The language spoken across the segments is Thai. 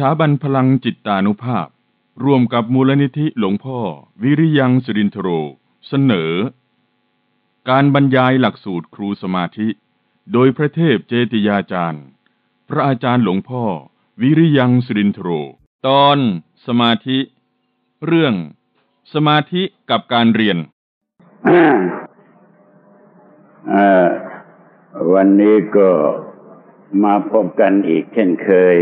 ถาบันพลังจิตตานุภาพ ร่วมกับมูลนิธิหลวงพ่อ วิริยังสิรินทโร เสนอ การบรรยายหลักสูตรครูสมาธิ โดยพระเทพเจติยาจารย์ พระอาจารย์หลวงพ่อ วิริยังสิรินทโร ตอนสมาธิ เรื่อง สมาธิกับการเรียนวันนี้ก็มาพบกันอีกเช่นเคย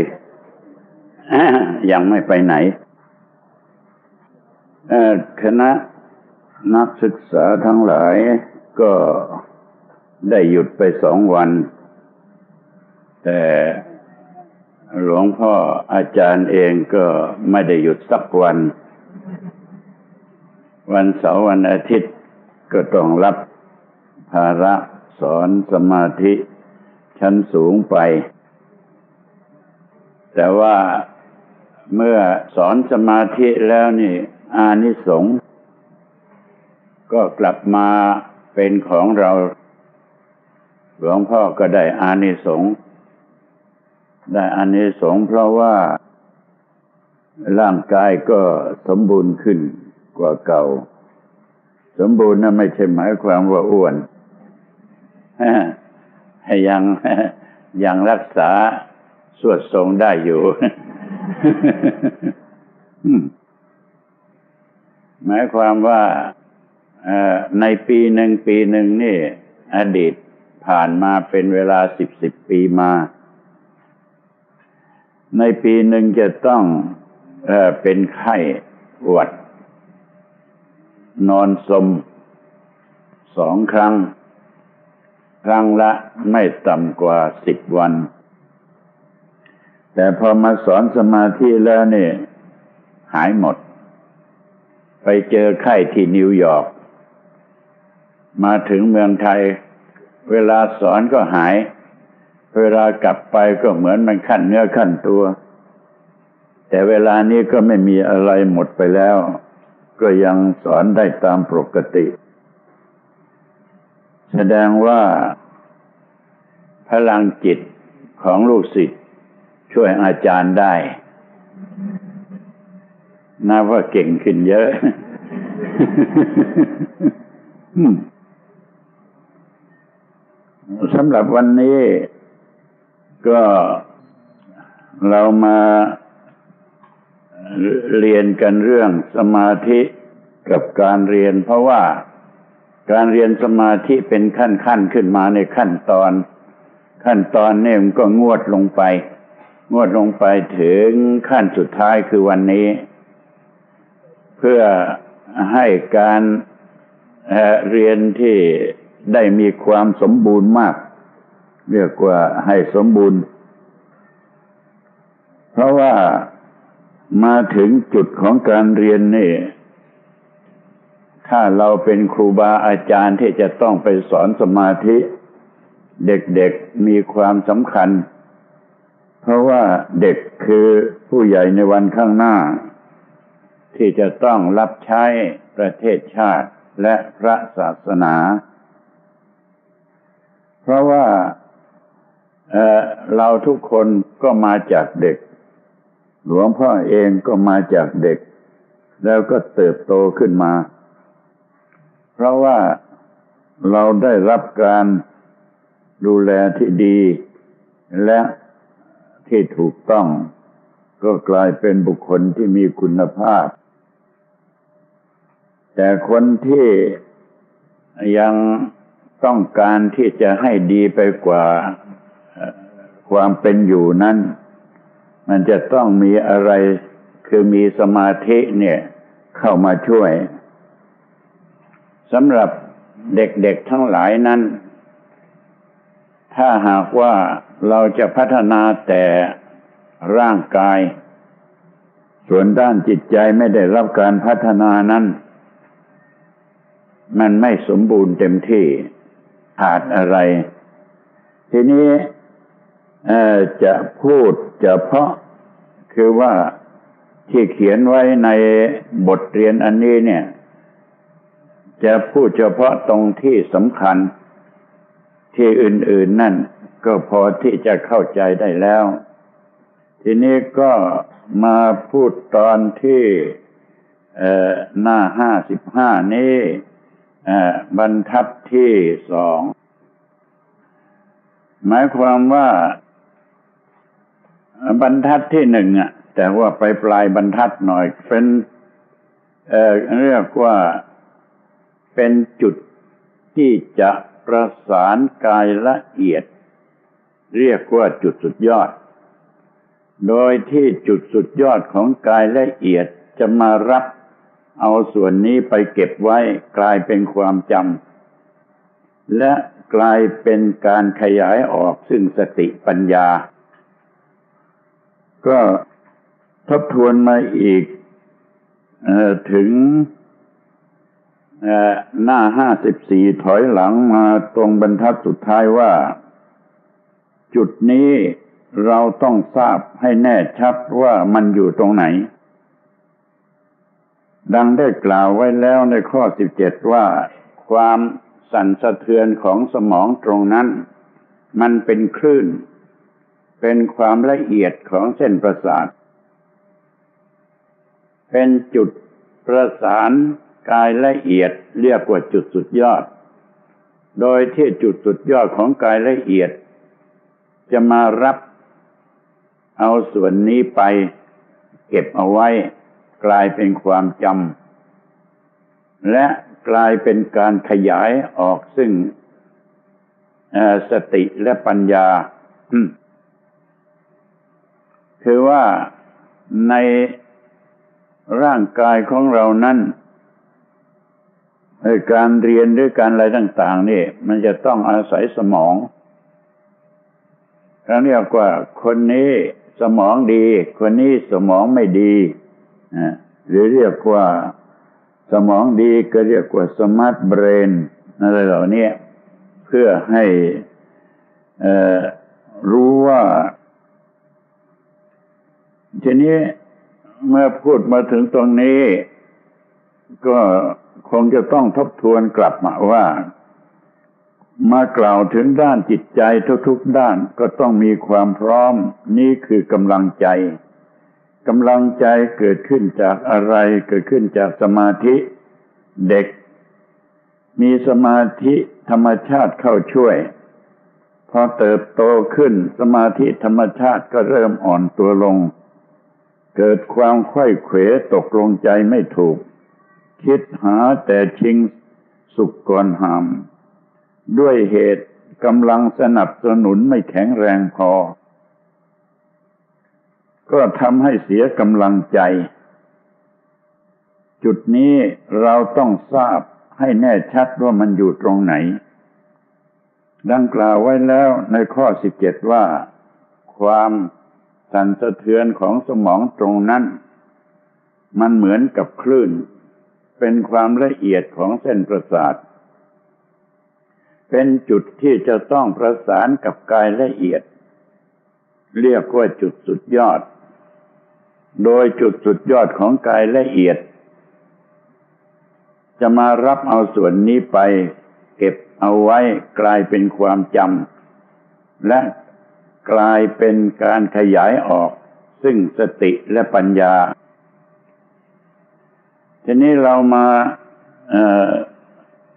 ยังไม่ไปไหนคณะนักศึกษาทั้งหลายก็ได้หยุดไปสองวัน แต่หลวงพ่ออาจารย์เองก็ไม่ได้หยุดสักวัน วันเสาร์วันอาทิตย์ก็ต้องรับภาระสอนสมาธิชั้นสูงไป แต่ว่า เมื่อสอนสมาธิแล้วนี่ อานิสงส์ก็กลับมาเป็นของเราหลวงพ่อก็ได้อานิสงส์ได้อานิสงส์เพราะว่าร่างกายก็สมบูรณ์ขึ้นกว่าเก่า สมบูรณ์นะไม่ใช่หมายความว่าอ้วนยังยังรักษาสวดทรงได้อยู่ หมายความว่าในปีหนึ่งปีหนึ่งนี่ อดีตผ่านมาเป็นเวลาสิบสิบปีมา ในปีหนึ่งจะต้องเอเป็นไข้หวัด นอนสมสองครั้ง ครั้งละไม่ต่ำกว่าสิบวัน แต่พอมาสอนสมาธิแล้วนี่หายหมด ไปเจอไข้ที่นิวยอร์กมาถึงเมืองไทย เวลาสอนก็หาย เวลากลับไปก็เหมือนมันขั้นเนื้อขั้นตัว แต่เวลานี้ก็ไม่มีอะไรหมดไปแล้ว ก็ยังสอนได้ตามปกติ แสดงว่าพลังจิตของลูกศิษย์ ช่วยอาจารย์ได้นับว่าเก่งขึ้นเยอะสำหรับวันนี้ ก็เรามาเรียนกันเรื่องสมาธิกับการเรียน เพราะว่าการเรียนสมาธิเป็นขั้นขั้นขึ้นมาในขั้นตอน ขั้นตอนนี่มันก็งวดลงไป งวดลงไปถึงขั้นสุดท้ายคือวันนี้ เพื่อให้การเรียนที่ได้มีความสมบูรณ์มาก เรียกว่าให้สมบูรณ์ เพราะว่ามาถึงจุดของการเรียนนี่ ถ้าเราเป็นครูบาอาจารย์ที่จะต้องไปสอนสมาธิ เด็กๆมีความสำคัญ เพราะว่าเด็กคือผู้ใหญ่ในวันข้างหน้า ที่จะต้องรับใช้ประเทศชาติและพระศาสนา เพราะว่าเเราทุกคนก็มาจากเด็ก หลวงพ่อเองก็มาจากเด็ก แล้วก็เติบโตขึ้นมา เพราะว่าเราได้รับการดูแลที่ดีและ ที่ถูกต้อง ก็กลายเป็นบุคคลที่มีคุณภาพ แต่คนที่ยังต้องการที่จะให้ดีไปกว่าความเป็นอยู่นั้น มันจะต้องมีอะไรคือมีสมาธิเนี่ยเข้ามาช่วยสำหรับเด็กๆทั้งหลายนั้น ถ้าหากว่า เราจะพัฒนาแต่ร่างกาย ส่วนด้านจิตใจไม่ได้รับการพัฒนานั้น มันไม่สมบูรณ์เต็มที่ขาดอะไร ทีนี้จะพูดจะเพาะคือว่าที่เขียนไว้ในบทเรียนอันนี้เนี่ย จะพูดเฉพาะตรงที่สำคัญที่อื่น ๆนั่น ก็พอที่จะเข้าใจได้แล้ว ทีนี้ก็มาพูดตอนที่หน้าห้าสิบห้านี้บรรทัดที่สอง หมายความว่าบรรทัดที่หนึ่งอะ แต่ว่าไปปลายบรรทัดหน่อยเป็นเเรียกว่าเป็นจุดที่จะประสานกายละเอียด เรียกว่าจุดสุดยอด โดยที่จุดสุดยอดของกายละเอียดจะมารับเอาส่วนนี้ไปเก็บไว้กลายเป็นความจำและกลายเป็นการขยายออกซึ่งสติปัญญา ก็ทบทวนมาอีกอถึงหน้าห้าสิบสี่ถอยหลังมาตรงบรรทัดสุดท้ายว่า จุดนี้เราต้องทราบให้แน่ชัดว่ามันอยู่ตรงไหน ดังได้กล่าวไว้แล้วในข้อสิบเจ็ดว่า ความสั่นสะเทือนของสมองตรงนั้น มันเป็นคลื่น เป็นความละเอียดของเส้นประสาท เป็นจุดประสานกายละเอียดเรียกว่าจุดสุดยอด โดยที่จุดสุดยอดของกายละเอียด จะมารับเอาส่วนนี้ไปเก็บเอาไว้กลายเป็นความจำและกลายเป็นการขยายออกซึ่งสติและปัญญา คือว่าในร่างกายของเรานั้นการเรียนหรือการอะไรต่าง ๆ นี่ มันจะต้องอาศัยสมอง เราเรียกว่าคนนี้สมองดี คนนี้สมองไม่ดีหรือเรียกว่าสมองดีก็เรียกว่า smart brain อะไรเหล่านี้เพื่อให้รู้ว่า ทีนี้เมื่อพูดมาถึงตรงนี้ ก็คงจะต้องทบทวนกลับมาว่า มากล่าวถึงด้านจิตใจทุกๆด้านก็ต้องมีความพร้อม นี่คือกำลังใจกำลังใจเกิดขึ้นจากอะไรเกิดขึ้นจากสมาธิ เด็ก มีสมาธิธรรมชาติเข้าช่วย พอเติบโตขึ้นสมาธิธรรมชาติก็เริ่มอ่อนตัวลง เกิดความไข้เขวตกลงใจไม่ถูก คิดหาแต่ชิงสุขก่อนหาม ด้วยเหตุกำลังสนับสนุนไม่แข็งแรงพอ ก็ทำให้เสียกำลังใจ จุดนี้เราต้องทราบให้แน่ชัดว่ามันอยู่ตรงไหน ดังกล่าวไว้แล้วในข้อสิบเจ็ดว่า ความสั่นสะเทือนของสมองตรงนั้น มันเหมือนกับคลื่น เป็นความละเอียดของเส้นประสาท เป็นจุดที่จะต้องประสานกับกายละเอียด เรียกว่าจุดสุดยอด โดยจุดสุดยอดของกายละเอียด จะมารับเอาส่วนนี้ไป เก็บเอาไว้กลายเป็นความจำและกลายเป็นการขยายออก ซึ่งสติและปัญญา ทีนี้เรามา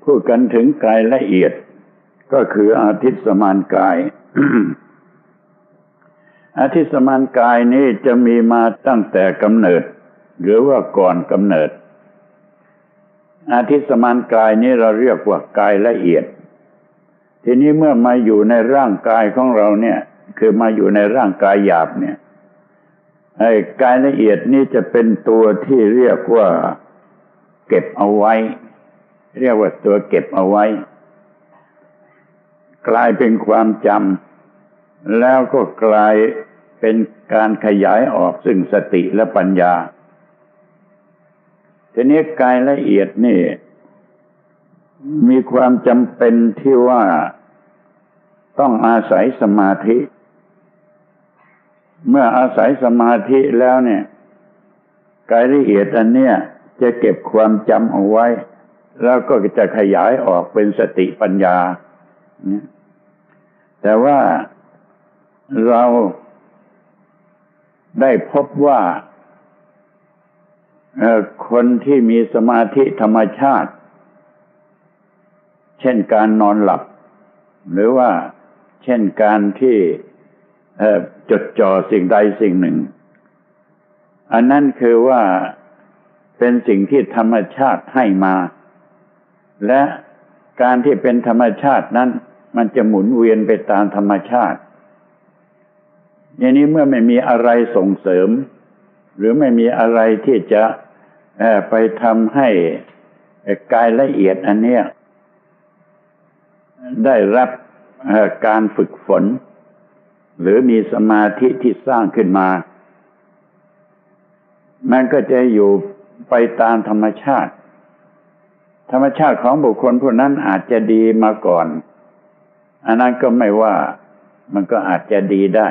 พูดกันถึงกายละเอียด ก็คืออาทิตย์สมานกาย อาทิตย์สมานกายนี้จะมีมาตั้งแต่กำเนิด หรือว่าก่อนกำเนิด อาทิตย์สมานกายนี้เราเรียกว่ากายละเอียด ทีนี้เมื่อมาอยู่ในร่างกายของเราเนี่ย คือมาอยู่ในร่างกายหยาบเนี่ยไอ้กายละเอียดนี้จะเป็นตัวที่เรียกว่า เก็บเอาไว้ เรียกว่าตัวเก็บเอาไว้ กลายเป็นความจำแล้วก็กลายเป็นการขยายออกซึ่งสติและปัญญา ทีนี้กายละเอียดนี่ มีความจำเป็นที่ว่าต้องอาศัยสมาธิ เมื่ออาศัยสมาธิแล้วเนี่ย กายละเอียดอันเนี้ยจะเก็บความจำเอาไว้ แล้วก็จะขยายออกเป็นสติปัญญา แต่ว่าเราได้พบว่าคนที่มีสมาธิธรรมชาติ เช่นการนอนหลับ หรือว่าเช่นการที่จดจ่อสิ่งใดสิ่งหนึ่ง อันนั้นคือว่าเป็นสิ่งที่ธรรมชาติให้มา และ การที่เป็นธรรมชาตินั้น มันจะหมุนเวียนไปตามธรรมชาติ อย่างนี้เมื่อไม่มีอะไรส่งเสริม หรือไม่มีอะไรที่จะไปทำให้กายละเอียดอันเนี้ยได้รับการฝึกฝน หรือมีสมาธิที่สร้างขึ้นมา มันก็จะอยู่ไปตามธรรมชาติ ธรรมชาติของบุคคลผู้นั้นอาจจะดีมาก่อน อันนั้นก็ไม่ว่ามันก็อาจจะดีได้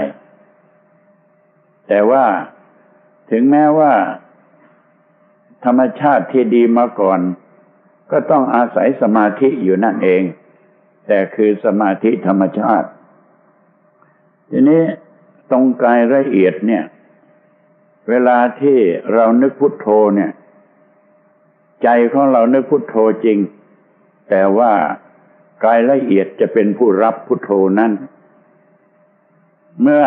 แต่ว่าถึงแม้ว่า ธรรมชาติที่ดีมาก่อน ก็ต้องอาศัยสมาธิอยู่นั่นเอง แต่คือสมาธิธรรมชาติ ทีนี้ตรงกายละเอียดเนี่ย เวลาที่เรานึกพุทโธเนี่ย ใจของเรานึกพุทโธจริง แต่ว่ากายละเอียดจะเป็นผู้รับพุทโธนั้น เมื่อ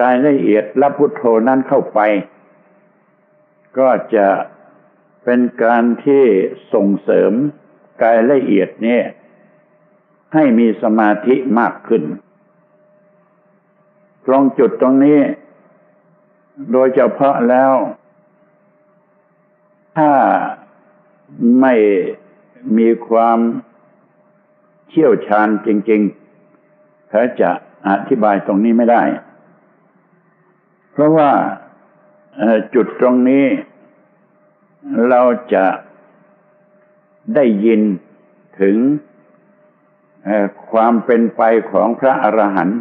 กายละเอียดรับพุทโธนั้นเข้าไป ก็จะเป็นการที่ส่งเสริมกายละเอียดเนี่ยให้มีสมาธิมากขึ้นตรงจุดตรงนี้ โดยเฉพาะแล้ว ถ้า ไม่มีความเชี่ยวชาญจริงๆเขาจะอธิบายตรงนี้ไม่ได้ เพราะว่าจุดตรงนี้เราจะได้ยินถึงความเป็นไปของพระอรหันต์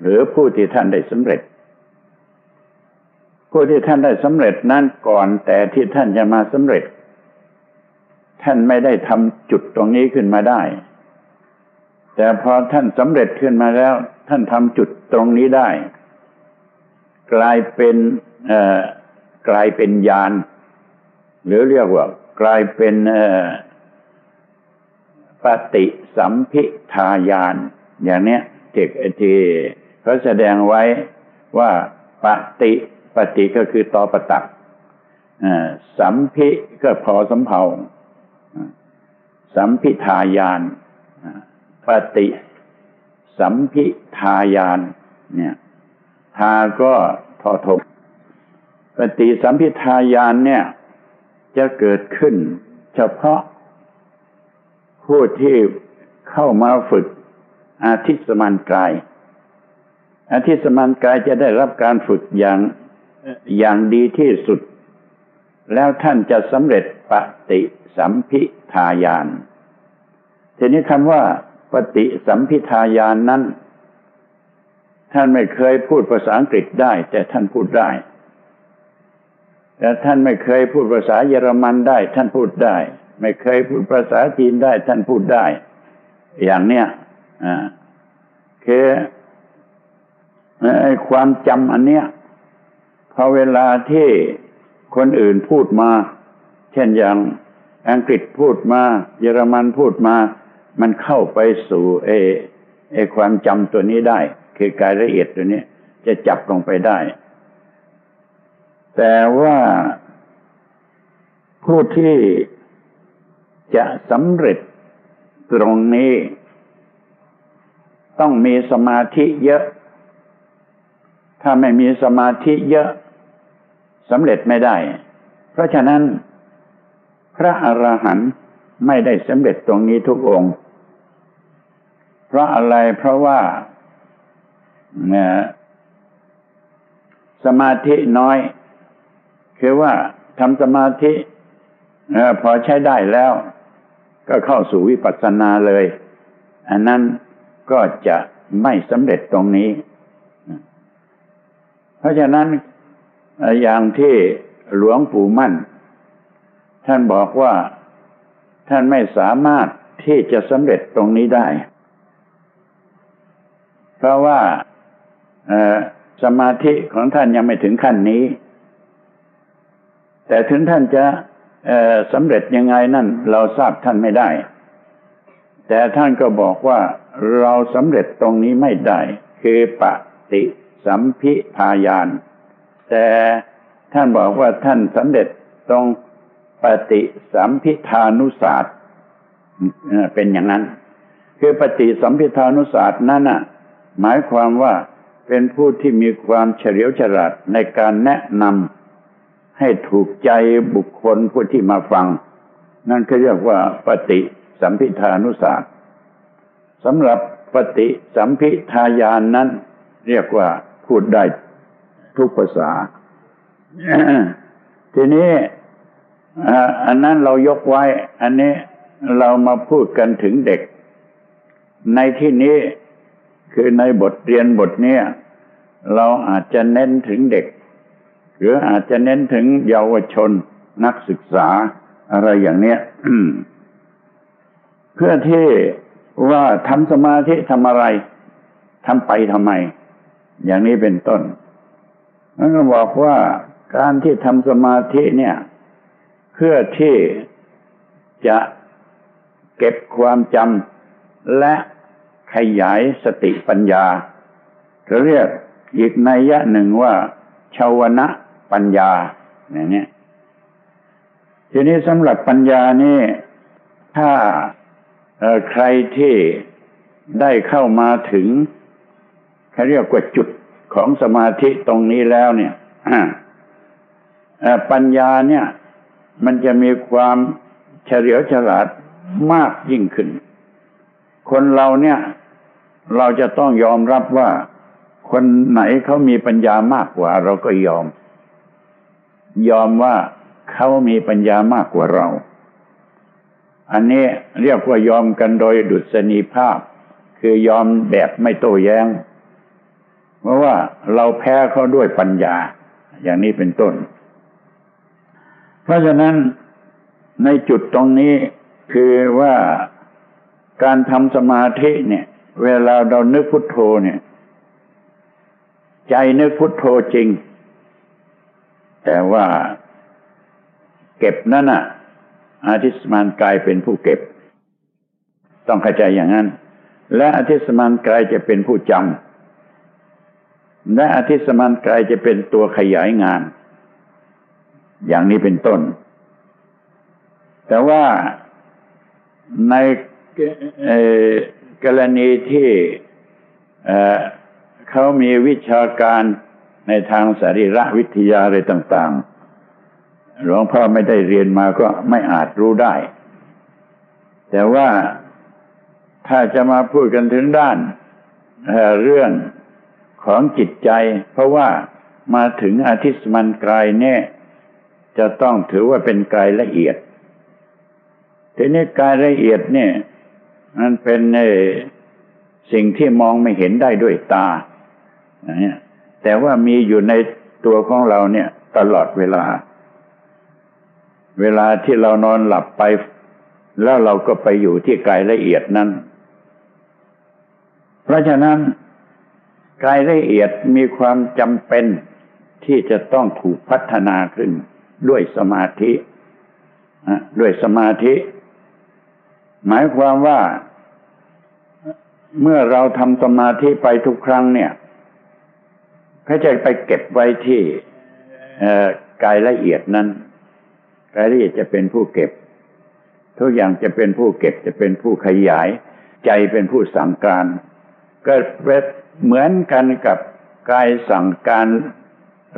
หรือผู้ที่ท่านได้สำเร็จ ผู้ที่ท่านได้สำเร็จนั้นก่อนแต่ที่ท่านจะมาสำเร็จ ท่านไม่ได้ทำจุดตรงนี้ขึ้นมาได้ แต่พอท่านสำเร็จขึ้นมาแล้ว ท่านทำจุดตรงนี้ได้ กลายเป็นกลายเป็นญาณหรือเรียกว่า กลายเป็นปฏิสัมพิทายาน อย่างเนี้ยเจ็กที่เขาแสดงไว้ว่าปฏิปฏิก็คือตอประตักสัมพิก็พอสำเพา สัมพิทายานปฏิสัมพิทายาน เนี่ยทาก็ทอทกปฏิสัมพิทายานเนี่ย จะเกิดขึ้น เฉพาะ ผู้ที่เข้ามาฝึก อาทิสมานกาย อาทิสมานกายจะได้รับการฝึกอย่างอย่างดีที่สุด แล้วท่านจะสำเร็จ ปฏิสัมพิทายาน ทีนี้คำว่า ปฏิสัมพิทายานนั้น ท่านไม่เคยพูดภาษาอังกฤษได้ แต่ท่านพูดได้แต่ท่านไม่เคยพูดภาษาเยอรมันได้ ท่านพูดได้ ไม่เคยพูดภาษาจีนได้ ท่านพูดได้ อย่างเนี้ยอ่าคือไอ้ความจำอันเนี้ยพอเวลาที่คนอื่นพูดมา เช่นอย่างอังกฤษพูดมา เยอรมันพูดมา มันเข้าไปสู่เอเอความจำตัวนี้ได้ คือกายละเอียดตัวนี้จะจับลงไปได้ แต่ว่าผู้ที่จะสำเร็จตรงนี้ ต้องมีสมาธิเยอะ ถ้าไม่มีสมาธิเยอะสำเร็จไม่ได้ เพราะฉะนั้น พระอรหันต์ไม่ได้สำเร็จตรงนี้ทุกองค์ เพราะอะไรเพราะว่าสมาธิน้อย คือว่าทำสมาธิพอใช้ได้แล้ว ก็เข้าสู่วิปัสสนาเลย อันนั้นก็จะไม่สำเร็จตรงนี้ เพราะฉะนั้นอย่างที่หลวงปู่มั่น ท่านบอกว่าท่านไม่สามารถที่จะสำเร็จตรงนี้ได้ เพราะว่าสมาธิของท่านยังไม่ถึงขั้นนี้ แต่ถึงท่านจะสำเร็จยังไงนั่น เราทราบท่านไม่ได้ แต่ท่านก็บอกว่าเราสำเร็จตรงนี้ไม่ได้ คือปฏิสัมพิทายาน แต่ท่านบอกว่าท่านสำเร็จตรง ฏิสัมพิทานุศาสตร์เป็นอย่างนั้น คือปฏิสัมพิทานุศาสตร์นั้นน่ะ หมายความว่าเป็นผู้ที่มีความเฉลียวฉลาดในการแนะนำให้ถูกใจบุคคลผู้ที่มาฟัง นั่นก็เรียกว่าปฏิสัมพิทานุศาสตร์สำหรับปฏิสัมพิทายานนั้น เรียกว่าพูดได้ทุกภาษา ทีนี้ อันนั้นเรายกไว้ อันนี้เรามาพูดกันถึงเด็ก ในที่นี้คือในบทเรียนบทนี้เราอาจจะเน้นถึงเด็ก หรืออาจจะเน้นถึงเยาวชนนักศึกษาอะไรอย่างเนี้ยเพื่อที่ว่าทำสมาธิทำอะไรทำไปทำไม อย่างนี้เป็นต้นนั่นก็บอกว่าการที่ทำสมาธิเนี่ย เพื่อที่จะเก็บความจำและขยายสติปัญญาเขาเรียกอีกนัยยะหนึ่งว่าชาวนะปัญญาอย่างนี้ทีนี้สำหรับปัญญานี่ถ้าใครที่ได้เข้ามาถึงเขาเรียกว่าจุดของสมาธิตรงนี้แล้วเนี่ยปัญญาเนี่ย มันจะมีความเฉลียวฉลาดมากยิ่งขึ้น คนเราเนี่ย เราจะต้องยอมรับว่า คนไหนเขามีปัญญามากกว่า เราก็ยอม ยอมว่าเขามีปัญญามากกว่าเรา อันนี้เรียกว่ายอมกันโดยดุษณีภาพ คือยอมแบบไม่โต้แย้ง เพราะว่าเราแพ้เขาด้วยปัญญา อย่างนี้เป็นต้น เพราะฉะนั้นในจุดตรงนี้คือว่าการทำสมาธิเนี่ย เวลาเรานึกพุทโธเนี่ย ใจนึกพุทโธจริง แต่ว่าเก็บนั่นน่ะ อาทิสมานกายเป็นผู้เก็บ ต้องเข้าใจอย่างนั้น และอาทิสมานกายจะเป็นผู้จำและอาทิสมานกายจะเป็นตัวขยายงาน อย่างนี้เป็นต้น แต่ว่าในกรณีที่เขามีวิชาการในทางสรีระวิทยาอะไรต่าง ๆ หลวงพ่อไม่ได้เรียนมาก็ไม่อาจรู้ได้ แต่ว่าถ้าจะมาพูดกันถึงด้านเรื่องของจิตใจ เพราะว่ามาถึงอาทิสมันกายเนี่ย จะต้องถือว่าเป็นกายละเอียด ทีนี้กายละเอียดเนี่ย มันเป็นสิ่งที่มองไม่เห็นได้ด้วยตาแต่ว่ามีอยู่ในตัวของเราเนี่ย ตลอดเวลา เวลาที่เรานอนหลับไป แล้วเราก็ไปอยู่ที่กายละเอียดนั้น เพราะฉะนั้นกายละเอียดมีความจำเป็นที่จะต้องถูกพัฒนาขึ้น ด้วยสมาธิด้วยสมาธิ หมายความว่า เมื่อเราทำสมาธิไปทุกครั้งเนี่ยเขาจะไปเก็บไว้ที่กายละเอียดนั้นกายละเอียดจะเป็นผู้เก็บ ทุกอย่างจะเป็นผู้เก็บจะเป็นผู้ขยาย ใจเป็นผู้สั่งการ ก็เหมือนกันกับกายสั่งการ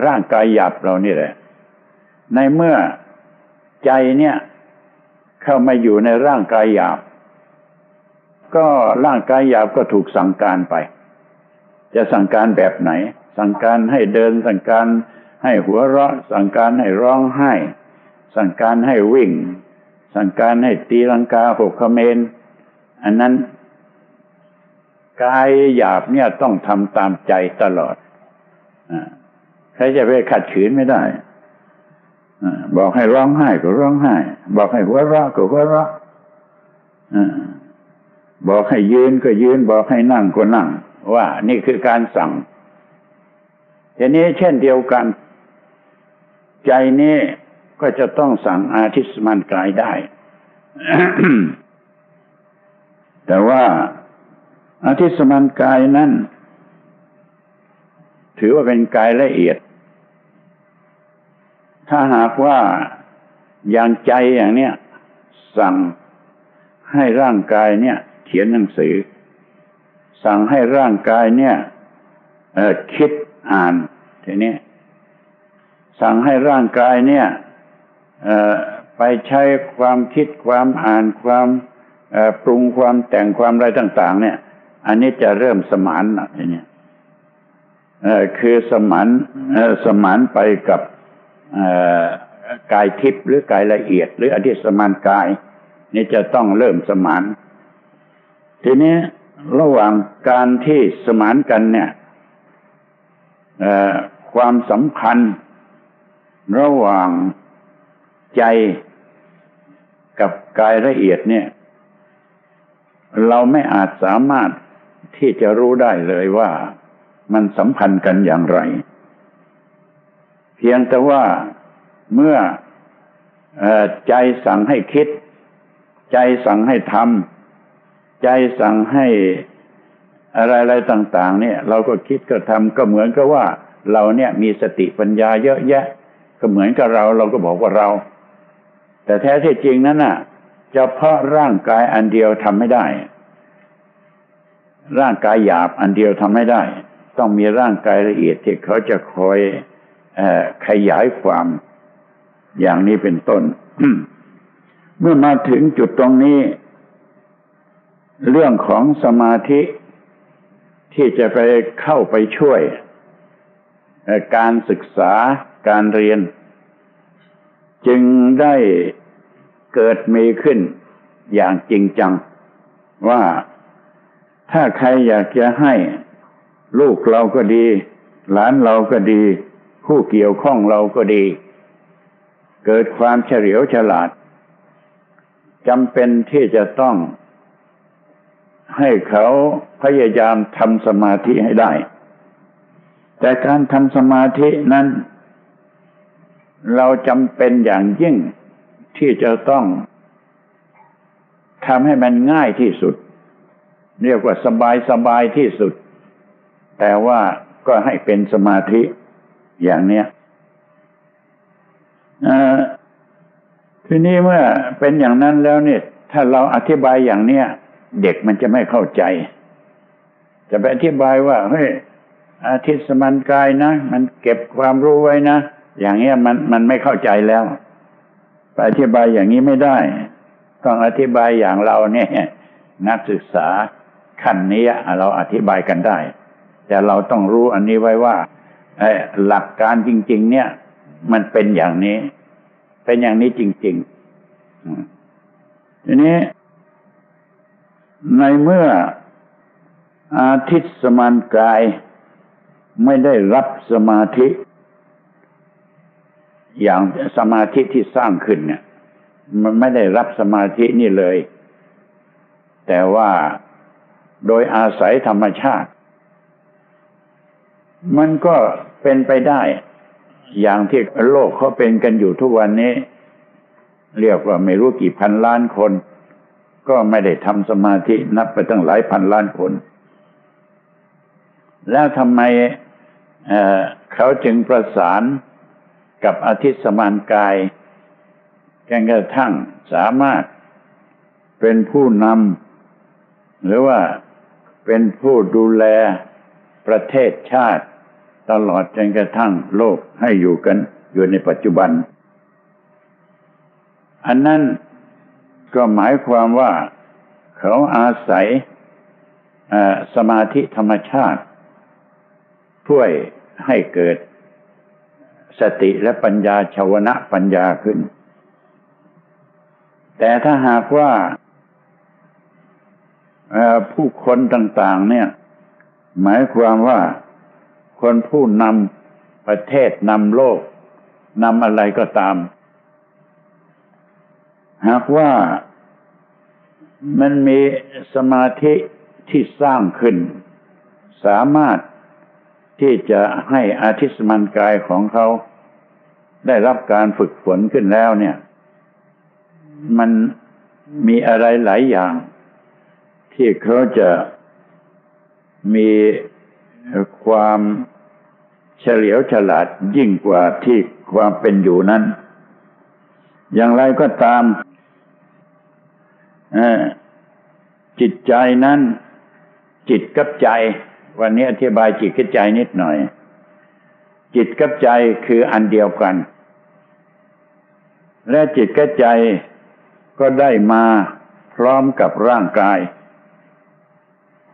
ร่างกายหยาบเรานี่แหละ ในเมื่อใจเนี่ย เข้ามาอยู่ในร่างกายหยาบ ก็ร่างกายหยาบก็ถูกสั่งการไป จะสั่งการแบบไหน สั่งการให้เดินสั่งการให้หัวเราะ สั่งการให้ร้องไห้ สั่งการให้วิ่ง สั่งการให้ตีลังกาหกขเมน อันนั้นกายหยาบเนี่ยต้องทำตามใจตลอดอใครจะไปขัดขืนไม่ได้ บอกให้ร้องไห้ก็ร้องไห้ บอกให้หัวเราะก็หัวเราะบอกให้ยืนก็ยืน บอกให้นั่งก็นั่ง ว่า นี่คือการสั่งทีนี้เช่นเดียวกัน ใจนี้ก็จะต้องสั่งอาทิสมันกายได้ แต่ว่าอาทิสมันกายนั้น ถือว่าเป็นกายละเอียด ถ้าหากว่าอย่างใจอย่างเนี้ยสั่งให้ร่างกายเนี่ยเขียนหนังสือ สั่งให้ร่างกายเนี่ยคิดอ่านทีนี้สั่งให้ร่างกายเนี่ยไปใช้ความคิดความอ่านความปรุงความแต่งความอะไรต่าง ๆ เนี่ย อันนี้จะเริ่มสมานนะทีนี้คือสมานสมานไปกับ กายทิพย์หรือกายละเอียด หรืออธิสมานกาย นี่จะต้องเริ่มสมาน ทีนี้ระหว่างการที่สมานกันเนี่ยความสัมพันธ์ระหว่างใจกับกายละเอียดเนี่ย เราไม่อาจสามารถที่จะรู้ได้เลยว่ามันสัมพันธ์กันอย่างไร เพียงแต่ว่าเมื่อใจสั่งให้คิด ใจสั่งให้ทำใจสั่งให้อะไรๆต่าง ๆ เนี่ย เราก็คิดก็ทำก็เหมือนกับว่า เราเนี่ยมีสติปัญญาเยอะแยะ ก็เหมือนกับเรา เราก็บอกว่าเรา แต่แท้ที่จริงนั้นน่ะเฉพาะร่างกายอันเดียวทำไม่ได้ ร่างกายหยาบอันเดียวทำไม่ได้ ต้องมีร่างกายละเอียดที่เขาจะคอย ขยายความอย่างนี้เป็นต้น เมื่อมาถึงจุดตรงนี้ เรื่องของสมาธิที่จะไปเข้าไปช่วย การศึกษาการเรียน จึงได้เกิดมีขึ้นอย่างจริงจัง ว่าถ้าใครอยากจะให้ ลูกเราก็ดี หลานเราก็ดี ผู้เกี่ยวข้องเราก็ดี เกิดความเฉลียวฉลาดจำเป็นที่จะต้อง ให้เขาพยายามทำสมาธิให้ได้ แต่การทำสมาธินั้น เราจำเป็นอย่างยิ่งที่จะต้องทำให้มันง่ายที่สุด เรียกว่าสบายสบายที่สุด แต่ว่าก็ให้เป็นสมาธิ อย่างเนี้ยทีนี้เมื่อเป็นอย่างนั้นแล้วเนี่ย ถ้าเราอธิบายอย่างเนี้ยเด็กมันจะไม่เข้าใจ จะไปอธิบายว่าเฮ้ยอาทิตย์สมันกายนะมันเก็บความรู้ไว้นะอย่างเงี้ยมันมันไม่เข้าใจแล้วไปอธิบายอย่างนี้ไม่ได้ ต้องอธิบายอย่างเราเนี่ยนักศึกษาขั้นนี้เราอธิบายกันได้ แต่เราต้องรู้อันนี้ไว้ว่า หลักการจริง ๆ เนี่ย มันเป็นอย่างนี้ เป็นอย่างนี้จริงๆทีนี้ ในเมื่ออาทิตย์สมานกายไม่ได้รับสมาธิ อย่างสมาธิที่สร้างขึ้นเนี่ย มันไม่ได้รับสมาธินี่เลย แต่ว่าโดยอาศัยธรรมชาติ มันก็เป็นไปได้ อย่างที่โลกเขาเป็นกันอยู่ทุกวันนี้ เรียกว่าไม่รู้กี่พันล้านคน ก็ไม่ได้ทำสมาธินับไปตั้งหลายพันล้านคน แล้วทำไมเเขาจึงประสานกับอธิสมานกายจนกระทั่งสามารถเป็นผู้นำหรือว่าเป็นผู้ดูแล ประเทศชาติ ตลอดจนกระทั่งโลกให้อยู่กันอยู่ในปัจจุบัน อันนั้นก็หมายความว่าเขาอาศัยสมาธิธรรมชาติ ช่วยให้เกิดสติและปัญญาชาวนะปัญญาขึ้น แต่ถ้าหากว่าผู้คนต่าง ๆ เนี่ย หมายความว่าคนผู้นำประเทศนำโลกนำอะไรก็ตาม หากว่ามันมีสมาธิที่สร้างขึ้น สามารถที่จะให้อาทิสมันกายของเขาได้รับการฝึกฝนขึ้นแล้วเนี่ย มันมีอะไรหลายอย่าง ที่เขาจะ มีความเฉลียวฉลาดยิ่งกว่าที่ความเป็นอยู่นั้น อย่างไรก็ตามจิตใจนั้น จิตกับใจ วันนี้อธิบายจิตกับใจนิดหน่อย จิตกับใจคืออันเดียวกัน และจิตกับใจก็ได้มาพร้อมกับร่างกาย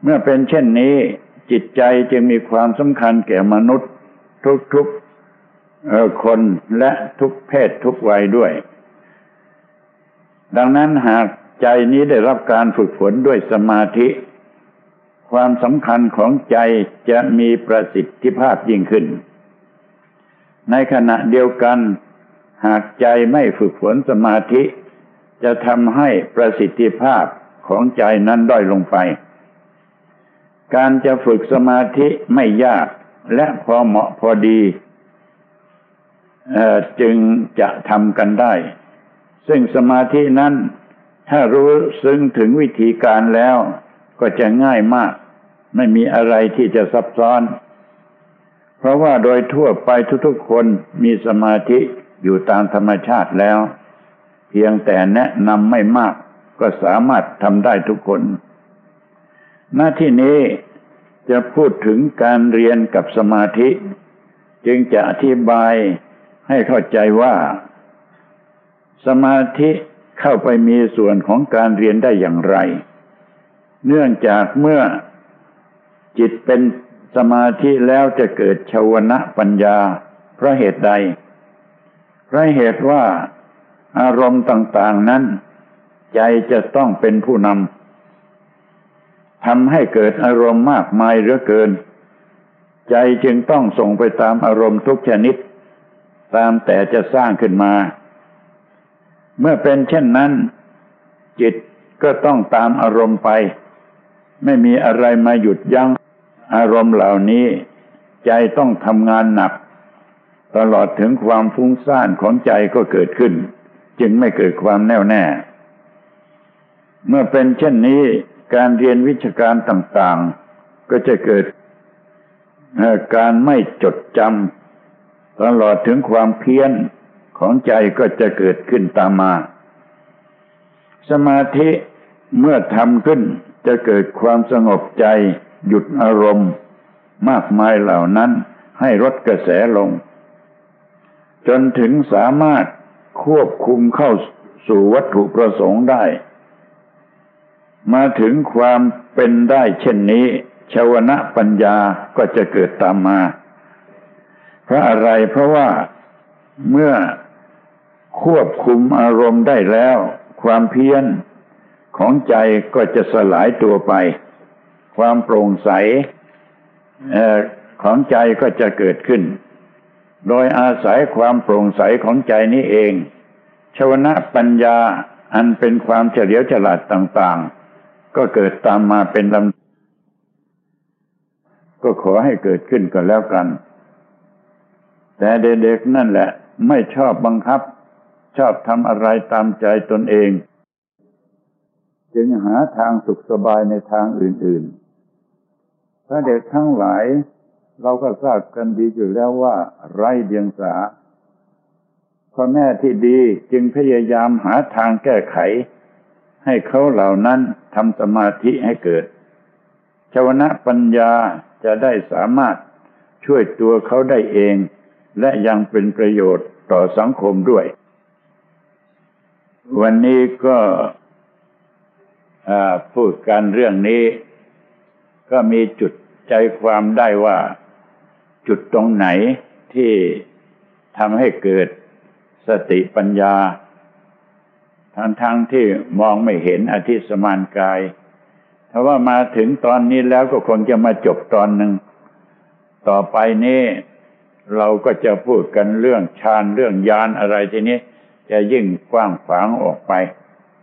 เมื่อเป็นเช่นนี้จิตใจจึงมีความสำคัญแก่มนุษย์ทุกๆคนและทุกเพศทุกวัยด้วย ดังนั้นหากใจนี้ได้รับการฝึกฝนด้วยสมาธิ ความสำคัญของใจจะมีประสิทธิภาพยิ่งขึ้น ในขณะเดียวกัน หากใจไม่ฝึกฝนสมาธิ จะทำให้ประสิทธิภาพของใจนั้นด้อยลงไป การจะฝึกสมาธิไม่ยากและพอเหมาะพอดีจึงจะทำกันได้ ซึ่งสมาธินั้น ถ้ารู้ซึ้งถึงวิธีการแล้ว ก็จะง่ายมาก ไม่มีอะไรที่จะซับซ้อน เพราะว่าโดยทั่วไปทุกๆคนมีสมาธิอยู่ตามธรรมชาติแล้ว เพียงแต่แนะนำไม่มากก็สามารถทำได้ทุกคน หน้าที่นี้จะพูดถึงการเรียนกับสมาธิ จึงจะอธิบายให้เข้าใจว่า สมาธิเข้าไปมีส่วนของการเรียนได้อย่างไร เนื่องจากเมื่อจิตเป็นสมาธิแล้วจะเกิดชาวนะปัญญา เพราะเหตุใด เพราะเหตุว่าอารมณ์ต่าง ๆนั้น ใจจะต้องเป็นผู้นำ ทำให้เกิดอารมณ์มากมายเหลือเกิน ใจจึงต้องส่งไปตามอารมณ์ทุกชนิด ตามแต่จะสร้างขึ้นมา เมื่อเป็นเช่นนั้น จิตก็ต้องตามอารมณ์ไป ไม่มีอะไรมาหยุดยัง้งอารมณ์เหล่านี้ ใจต้องทำงานหนัก ตลอดถึงความฟุ้งซ่านของใจก็เกิดขึ้น จึงไม่เกิดความแน่วแน่ เมื่อเป็นเช่นนี้ การเรียนวิชาการต่างๆ ก็จะเกิดการไม่จดจำตลอดถึงความเพี้ยนของใจก็จะเกิดขึ้นตามมา สมาธิเมื่อทำขึ้นจะเกิดความสงบใจ หยุดอารมณ์ มากมายเหล่านั้นให้ลดกระแสลง จนถึงสามารถควบคุมเข้าสู่วัตถุประสงค์ได้ มาถึงความเป็นได้เช่นนี้ ชาวนะปัญญาก็จะเกิดตามมา เพราะอะไรเพราะว่าเมื่อควบคุมอารมณ์ได้แล้ว ความเพียรของใจก็จะสลายตัวไป ความโปร่งใสของใจก็จะเกิดขึ้น โดยอาศัยความโปร่งใสของใจนี้เอง ชวนะปัญญาอันเป็นความเฉลียวฉลาดต่าง ๆ ก็เกิดตามมาเป็นลำก็ขอให้เกิดขึ้นก็แล้วกัน แต่เด็กๆนั่นแหละ ไม่ชอบบังคับ ชอบทำอะไรตามใจตนเอง จึงหาทางสุขสบายในทางอื่นๆถ้าเด็กทั้งหลาย เราก็ทราบกันดีอยู่แล้วว่า ไร้เดียงสาพ่อแม่ที่ดีจึงพยายามหาทางแก้ไข ให้เขาเหล่านั้นทำสมาธิให้เกิด ชวนะปัญญาจะได้สามารถช่วยตัวเขาได้เอง และยังเป็นประโยชน์ต่อสังคมด้วย วันนี้ก็พูดกันเรื่องนี้ ก็มีจุดใจความได้ว่า จุดตรงไหนที่ทำให้เกิดสติปัญญา ทั้งทั้งที่มองไม่เห็นอธิสมานกาย ถ้าว่ามาถึงตอนนี้แล้วก็คงจะมาจบตอนหนึ่ง ต่อไปนี้เราก็จะพูดกันเรื่องฌานเรื่องยานอะไรทีนี้ จะยิ่งกว้างขวางออกไป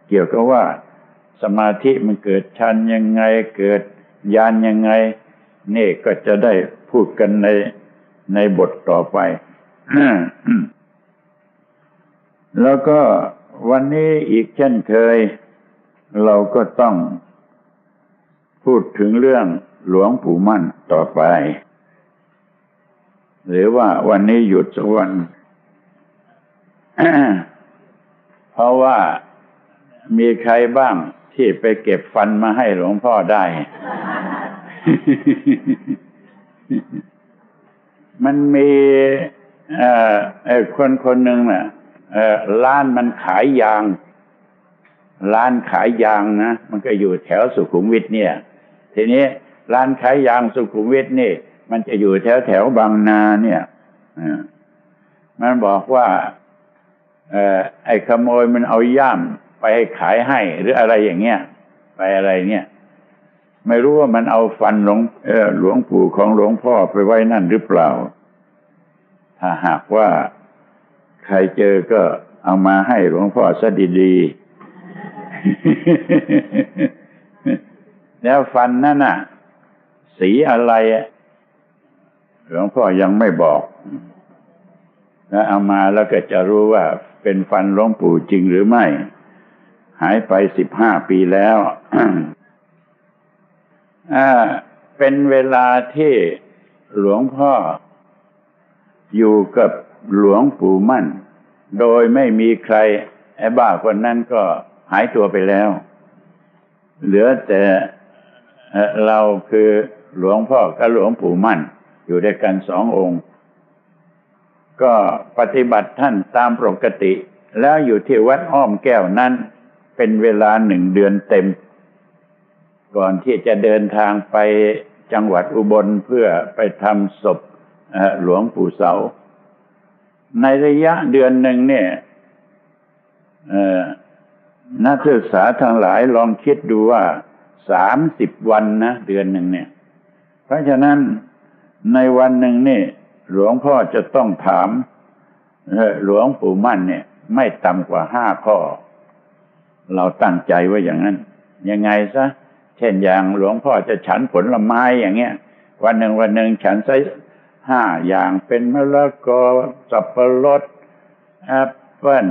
เกี่ยวกับว่าสมาธิมันเกิดชันยังไงเกิดยานยังไง นี่ก็จะได้พูดกันในในบทต่อไป แล้วก็ วันนี้อีกเช่นเคย เราก็ต้องพูดถึงเรื่องหลวงปู่มั่นต่อไป หรือว่าวันนี้หยุดสักวันเพราะว่ามีใครบ้างที่ไปเก็บฟันมาให้หลวงพ่อได้ มันมีคนคนหนึ่งน่ะ ร้านมันขายยาง ร้านขายยางนะมันก็อยู่แถวสุขุมวิทเนี่ย ทีนี้ร้านขายยางสุขุมวิทนี่ มันจะอยู่แถวแถวบางนาเนี่ยมันบอกว่าไอ้ขโมยมันเอาย่ามไปขายให้ หรืออะไรอย่างเงี้ยไปอะไรเนี่ย ไม่รู้ว่ามันเอาฟันหลวงหลวงปู่ของหลวงพ่อไปไว้นั่นหรือเปล่า ถ้าหากว่า ใครเจอก็เอามาให้หลวงพ่อซะดีๆ แล้วฟันนั่นน่ะ สีอะไรหลวงพ่อยังไม่บอกแล้วเอามาแล้วก็จะรู้ว่าเป็นฟันหลวงปู่จริงหรือไม่ หายไปสิบห้าปีแล้วเป็นเวลาที่หลวงพ่ออยู่กับ หลวงปู่มั่น โดยไม่มีใครไอ้บ้าคนนั้นก็หายตัวไปแล้ว เหลือแต่เราคือหลวงพ่อกับหลวงปู่มั่น อยู่ด้วยกันสององค์ ก็ปฏิบัติท่านตามปกติ แล้วอยู่ที่วัดอ้อมแก้วนั้น เป็นเวลาหนึ่งเดือนเต็ม ก่อนที่จะเดินทางไปจังหวัดอุบลเพื่อไปทำศพหลวงปู่เสา ในระยะเดือนหนึ่งเนี่ยนักศึกษาทั้งหลายลองคิดดูว่าสามสิบวันนะเดือนหนึ่งเนี่ย เพราะฉะนั้นในวันหนึ่งนี่หลวงพ่อจะต้องถามหลวงปู่มั่นเนี่ย ไม่ต่ำกว่าห้าข้อ เราตั้งใจไว้อย่างนั้น ยังไงซะ เช่นอย่างหลวงพ่อจะฉันผลไม้อย่างเงี้ย วันหนึ่งวันหนึ่งฉันใช้ ห้าอย่างเป็นมะละกอสับปะรดแอปเปิ้ล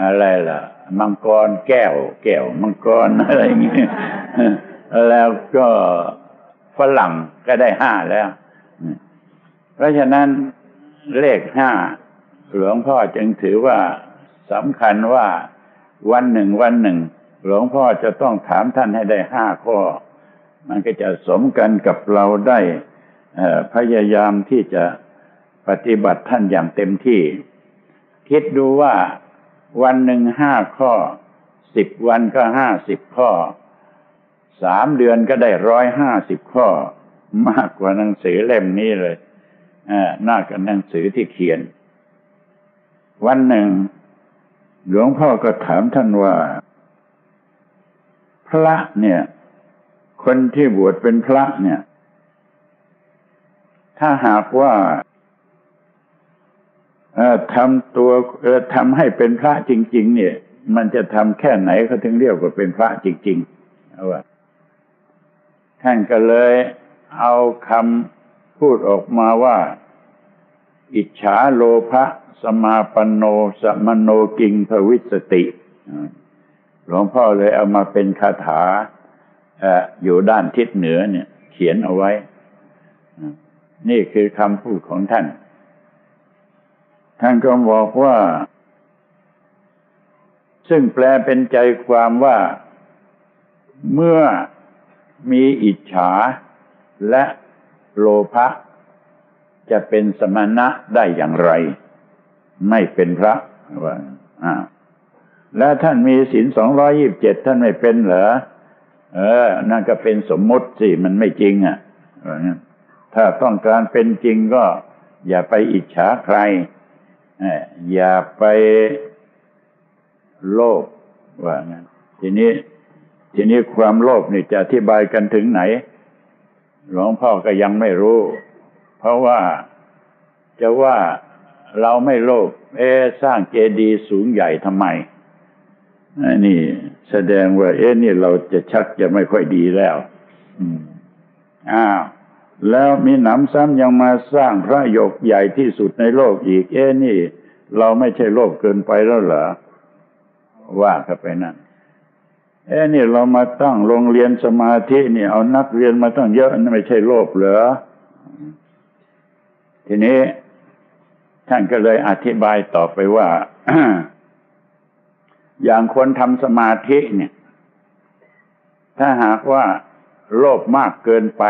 อะไรล่ะ มังกรแก้ว แก้วมังกรอะไรอย่างเงี้ยแล้วก็ฝรั่งก็ได้ห้าแล้ว เพราะฉะนั้นเลขห้าหลวงพ่อจึงถือว่าสำคัญว่าวันหนึ่งวันหนึ่ง หลวงพ่อจะต้องถามท่านให้ได้ห้าข้อ มันก็จะสมกันกับเราได้ พยายามที่จะปฏิบัติท่านอย่างเต็มที่ คิดดูว่าวันหนึ่งห้าข้อสิบวันก็ห้าสิบข้อสามเดือนก็ได้ร้อยห้าสิบข้อ มากกว่าหนังสือเล่มนี้เลยน่ากับหนังสือที่เขียน วันหนึ่ง หลวงพ่อก็ถามท่านว่า พระเนี่ย คนที่บวชเป็นพระเนี่ย ถ้าหากว่าทำตัวทำให้เป็นพระจริง ๆ เนี่ย มันจะทำแค่ไหนเขาถึงเรียกว่าเป็นพระจริงๆเอาว่าท่านก็เลยเอาคำพูดออกมาว่า อิจฉาโลภะสมาปโนสมโนกิงภวิสติ หลวงพ่อเลยเอามาเป็นคาถาอยู่ด้านทิศเหนือเนี่ย เขียนเอาไว้ นี่คือคำพูดของท่าน ท่านก็บอกว่า ซึ่งแปลเป็นใจความว่า เมื่อมีอิจฉาและโลภะจะเป็นสมณะได้อย่างไร ไม่เป็นพระว่าอ่าแล้วท่านมีศีลสองร้อยิบเจ็ดท่านไม่เป็นเหรอ เออ นั่นก็เป็นสมมติสิ มันไม่จริงอะ ถ้าต้องการเป็นจริงก็ อย่าไปอิจฉาใคร อย่าไปโลภว่างั้นทีนี้ทีนี้ความโลภนี่จะอธิบายกันถึงไหน หลวงพ่อก็ยังไม่รู้ เพราะว่าจะว่าเราไม่โลภเอสร้างเจดีย์สูงใหญ่ทำไมนี่แสดงว่า เอ๊ะนี่เราจะชักจะไม่ค่อยดีแล้ว อ้าว แล้วมีหนำซ้ำยังมาสร้างพระยกใหญ่ที่สุดในโลกอีก เอ๊นี่ เราไม่ใช่โลภเกินไปแล้วเหรอว่าเข้าไปนั่นเอ๊นี่เรามาตั้งโรงเรียนสมาธินี่เอานักเรียนมาตั้งเยอะนั่นไม่ใช่โลภเหรอทีนี้ท่านก็เลยอธิบายต่อไปว่า อย่างคนทำสมาธิเนี่ย ถ้าหากว่าโลภมากเกินไป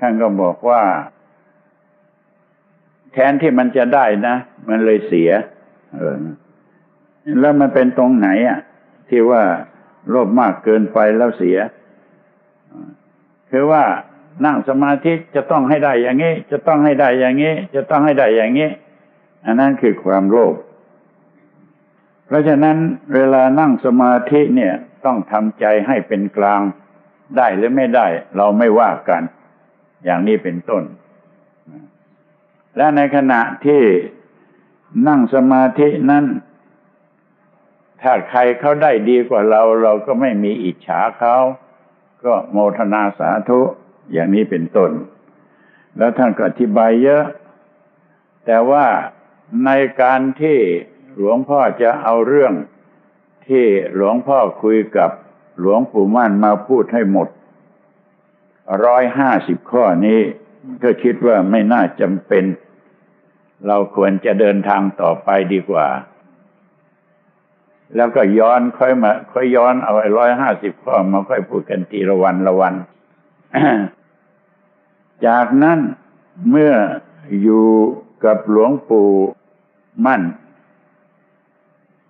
ท่านก็บอกว่า แทนที่มันจะได้นะ มันเลยเสีย เออ แล้วมันเป็นตรงไหนอะ ที่ว่าโลภมากเกินไปแล้วเสีย คือว่านั่งสมาธิจะต้องให้ได้อย่างนี้ จะต้องให้ได้อย่างนี้ จะต้องให้ได้อย่างนี้ อันนั้นคือความโลภ เพราะฉะนั้นเวลานั่งสมาธิเนี่ย ต้องทำใจให้เป็นกลาง ได้หรือไม่ได้ เราไม่ว่ากัน อย่างนี้เป็นต้น และในขณะที่นั่งสมาธินั้น ถ้าใครเขาได้ดีกว่าเรา เราก็ไม่มีอิจฉาเขา ก็โมทนาสาธุอย่างนี้เป็นต้น แล้วท่านก็อธิบายเยอะ แต่ว่าในการที่หลวงพ่อจะเอาเรื่องที่หลวงพ่อคุยกับหลวงปู่มั่นมาพูดให้หมด ร้อยห้าสิบข้อนี้ ก็คิดว่าไม่น่าจำเป็น เราควรจะเดินทางต่อไปดีกว่า แล้วก็ย้อนค่อยมา ค่อยย้อนเอาไอ้ร้อยห้าสิบข้อมาค่อยพูดกันทีละวันละวัน จากนั้นเมื่ออยู่กับหลวงปู่มั่น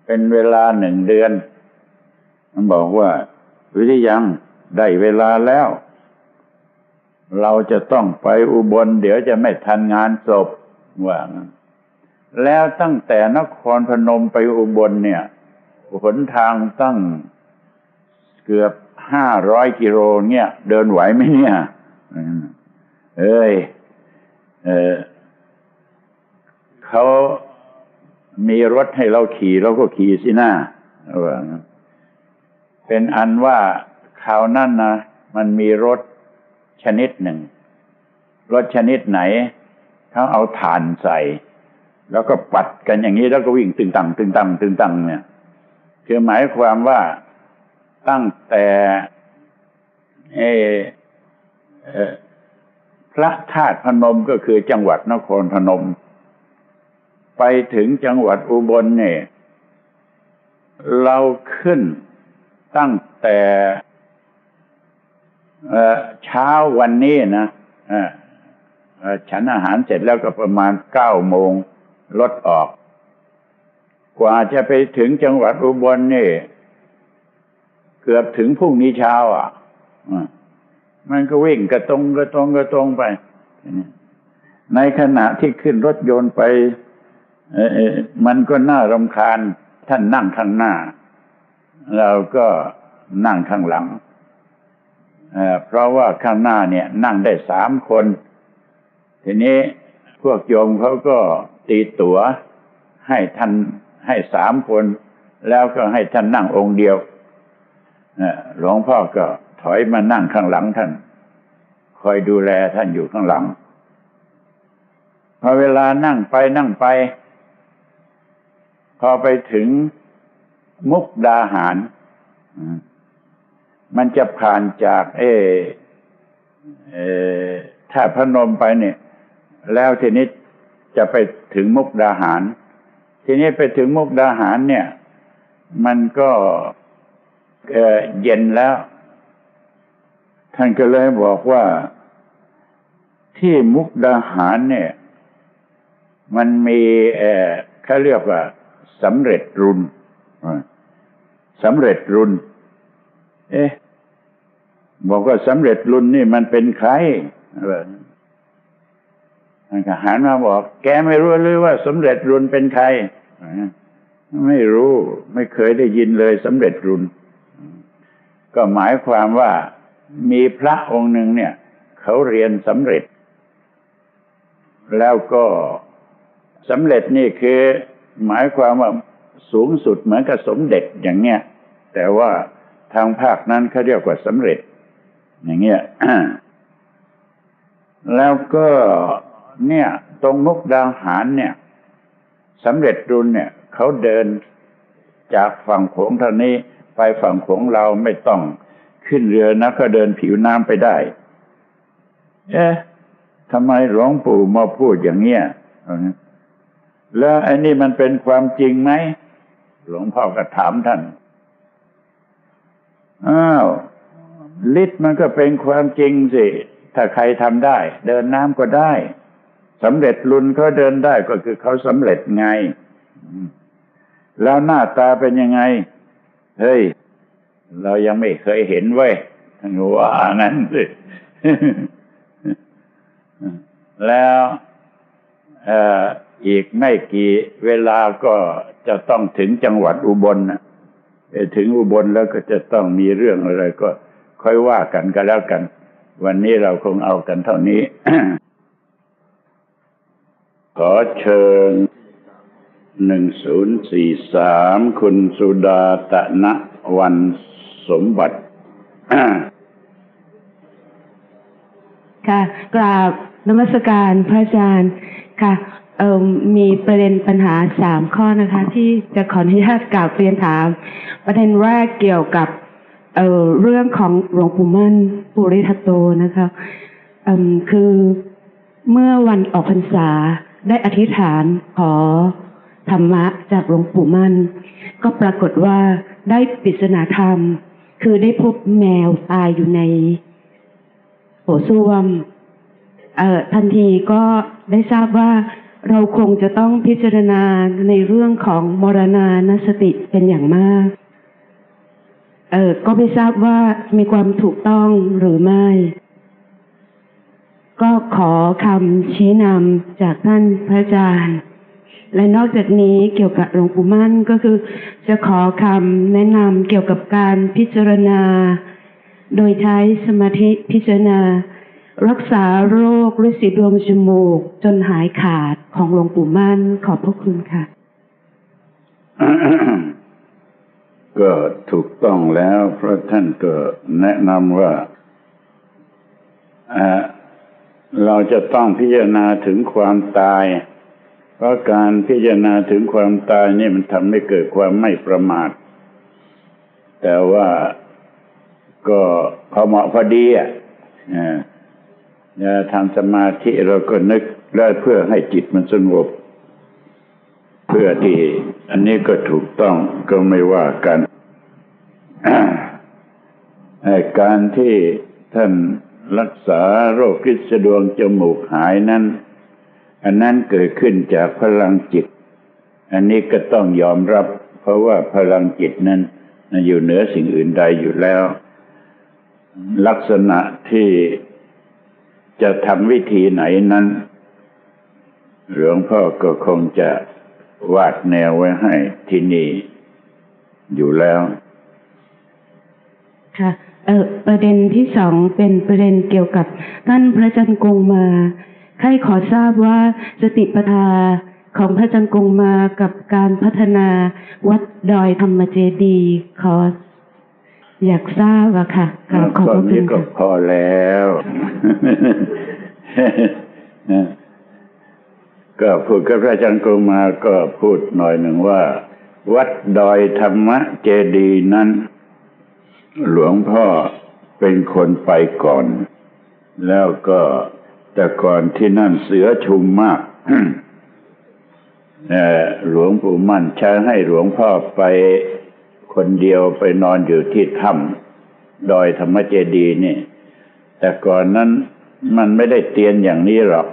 เป็นเวลาหนึ่งเดือน มันบอกว่า วิริยังได้เวลาแล้ว เราจะต้องไปอุบลเดี๋ยวจะไม่ทันงานศพว่าแล้วตั้งแต่นครพนมไปอุบลเนี่ยหนทางตั้งเกือบห้าร้อยกิโลเนี่ย เดินไหวไหมเนี่ย เอ้ย เออเขามีรถให้เราขี่เราก็ขี่สิหน้าเป็นอันว่าคราวนั้นนะมันมีรถ ชนิดหนึ่ง รถชนิดไหนเขาเอาถ่านใส่ แล้วก็ปัดกันอย่างนี้แล้วก็วิ่งตึงตังตึงตังตึงตังเนี่ยคือหมายความว่าตั้งแต่เอพระธาตุพนมก็คือจังหวัดนครพนม ไปถึงจังหวัดอุบลเนี่ยเราขึ้นตั้งแต่ เช้าวันนี้นะฉันอาหารเสร็จแล้วก็ประมาณเก้าโมงรถออก กว่าจะไปถึงจังหวัดอุบลนี่ เกือบถึงพรุ่งนี้เช้า อะมันก็วิ่งกระตรงกระตรงกระตรงไป ในขณะที่ขึ้นรถยนต์ไปมันก็น่ารำคาญท่านนั่งข้างหน้า เราก็นั่งข้างหลัง เพราะว่าข้างหน้าเนี่ยนั่งได้สามคน ทีนี้พวกโยมเขาก็ตีตั๋วให้ท่านให้สามคน แล้วก็ให้ท่านนั่งองค์เดียวหลวงพ่อก็ถอยมานั่งข้างหลังท่าน คอยดูแลท่านอยู่ข้างหลัง พอเวลานั่งไปนั่งไป พอไปถึงมุกดาหาร มันจะผ่านจาก เอเอถ้าพนมไปเนี่ย แล้วทีนี้จะไปถึงมุกดาหาร ทีนี้ไปถึงมุกดาหารเนี่ย มันก็เย็นแล้ว ท่านก็เลยบอกว่าที่มุกดาหารเนี่ย มันมีเออเขาเรียกว่าสำเร็จรุนสำเร็จรุน เอ๊ะ บอกว่าสำเร็จรุนนี่มันเป็นใครท่านก็หันมาบอก แกไม่รู้หรือว่าสำเร็จรุนเป็นใคร ไม่รู้ ไม่เคยได้ยินเลยสำเร็จรุน ก็หมายความว่ามีพระองค์หนึ่งเนี่ย เขาเรียนสำเร็จ แล้วก็สำเร็จนี่คือ หมายความว่าสูงสุดเหมือนกับสมเด็จอย่างเงี้ยแต่ว่าทางภาคนั้นเขาเรียกว่าสำเร็จ อย่างเงี้ยแล้วก็เนี่ย ตรงมุกดาหารเนี่ยสำเร็จรุนเนี่ยเขาเดินจากฝั่งโขงทางนี้ไปฝั่งโขงเราไม่ต้องขึ้นเรือนะก็เดินผิวน้ำไปได้ เอ๊ะทำไมหลวงปู่มาพูดอย่างเนี้ยแล้วไอ้นี่มันเป็นความจริงไหม หลวงพ่อก็ถามท่าน อ้าว ฤทธิ์มันก็เป็นความจริงสิ ถ้าใครทำได้ เดินน้ำก็ได้สำเร็จลุนเขาเดินได้ก็คือเขาสำเร็จไง แล้วหน้าตาเป็นยังไง เฮ้ย เรายังไม่เคยเห็นเว้ยท่านว่างั้นสิแล้วอีกไม่กี่เวลาก็จะต้องถึงจังหวัดอุบลนะถึงอุบลแล้วก็จะต้องมีเรื่องอะไรก็ ค่อยว่ากันก็แล้วกัน วันนี้เราคงเอากันเท่านี้ ขอเชิญหนึ่งศูนย์สี่สามคุณสุดาตะนะวันสมบัติค่ะกราบนมัสการพระอาจารย์ค่ะเอ่อมีประเด็นปัญหาสามข้อนะคะ ที่จะขออนุญาตกล่าวเรียนถาม ประเด็นแรกเกี่ยวกับ เอ่อเรื่องของหลวงปู่มั่นปุริทัตโตนะคะคือเมื่อวันออกพรรษาได้อธิษฐานขอธรรมะจากหลวงปู่มั่น ก็ปรากฏว่าได้ปริศนาธรรม คือได้พบแมวตายอยู่ในโถส้วมทันทีก็ได้ทราบว่าเราคงจะต้องพิจารณาในเรื่องของมรณานสติเป็นอย่างมาก เออก็ไม่ทราบว่ามีความถูกต้องหรือไม่ ก็ขอคำชี้นำจากท่านพระอาจารย์ และนอกจากนี้เกี่ยวกับหลวงปู่มั่นก็คือ จะขอคำแนะนำเกี่ยวกับการพิจารณา โดยใช้สมาธิพิจารณา รักษาโรคฤทธิ์สีดวงจมูก จนหายขาดของหลวงปู่มั่นขอบพระคุณค่ะ ก็ถูกต้องแล้วเพราะท่านก็แนะนำว่าเราจะต้องพิจารณาถึงความตาย เพราะการพิจารณาถึงความตายนี่มันทำให้เกิดความไม่ประมาท แต่ว่าก็พอเหมาะพอดีอะทำสมาธิเราก็นึกแล้วเพื่อให้จิตมันสงบ เพื่อที่ อันนี้ก็ถูกต้องก็ไม่ว่ากัน การที่ท่านรักษาโรคคิดสะดวงจมูกหายนั้น อันนั้นเกิดขึ้นจากพลังจิต อันนี้ก็ต้องยอมรับ เพราะว่าพลังจิตนั้นอยู่เหนือสิ่งอื่นใดอยู่แล้ว ลักษณะที่จะทำวิธีไหนนั้น หลวงพ่อก็คงจะวาดแนวไว้ให้ที่นี่อยู่แล้ว ค่ะเออประเด็นที่สองเป็นประเด็นเกี่ยวกับท่านพระจันกงมาใครขอทราบว่าสติปัฏฐาของพระจันกงมากับการพัฒนาวัดดอยธรรมเจดีขออยากทราบอะค่ะขอบคุณค่ะก็พอแล้วก็พูดกับพระอาจารย์กมาก็พูดหน่อยหนึ่งว่า วัดดอยธรรมเจดีนั้น หลวงพ่อเป็นคนไปก่อน แล้วก็แต่ก่อนที่นั่นเสือชุมมากหลวงปู่มั่นใช้ให้หลวงพ่อไปคนเดียวไปนอนอยู่ที่ถ้ำดอยธรรมเจดีนี่ แต่ก่อนนั้นมันไม่ได้เตียนอย่างนี้หรอก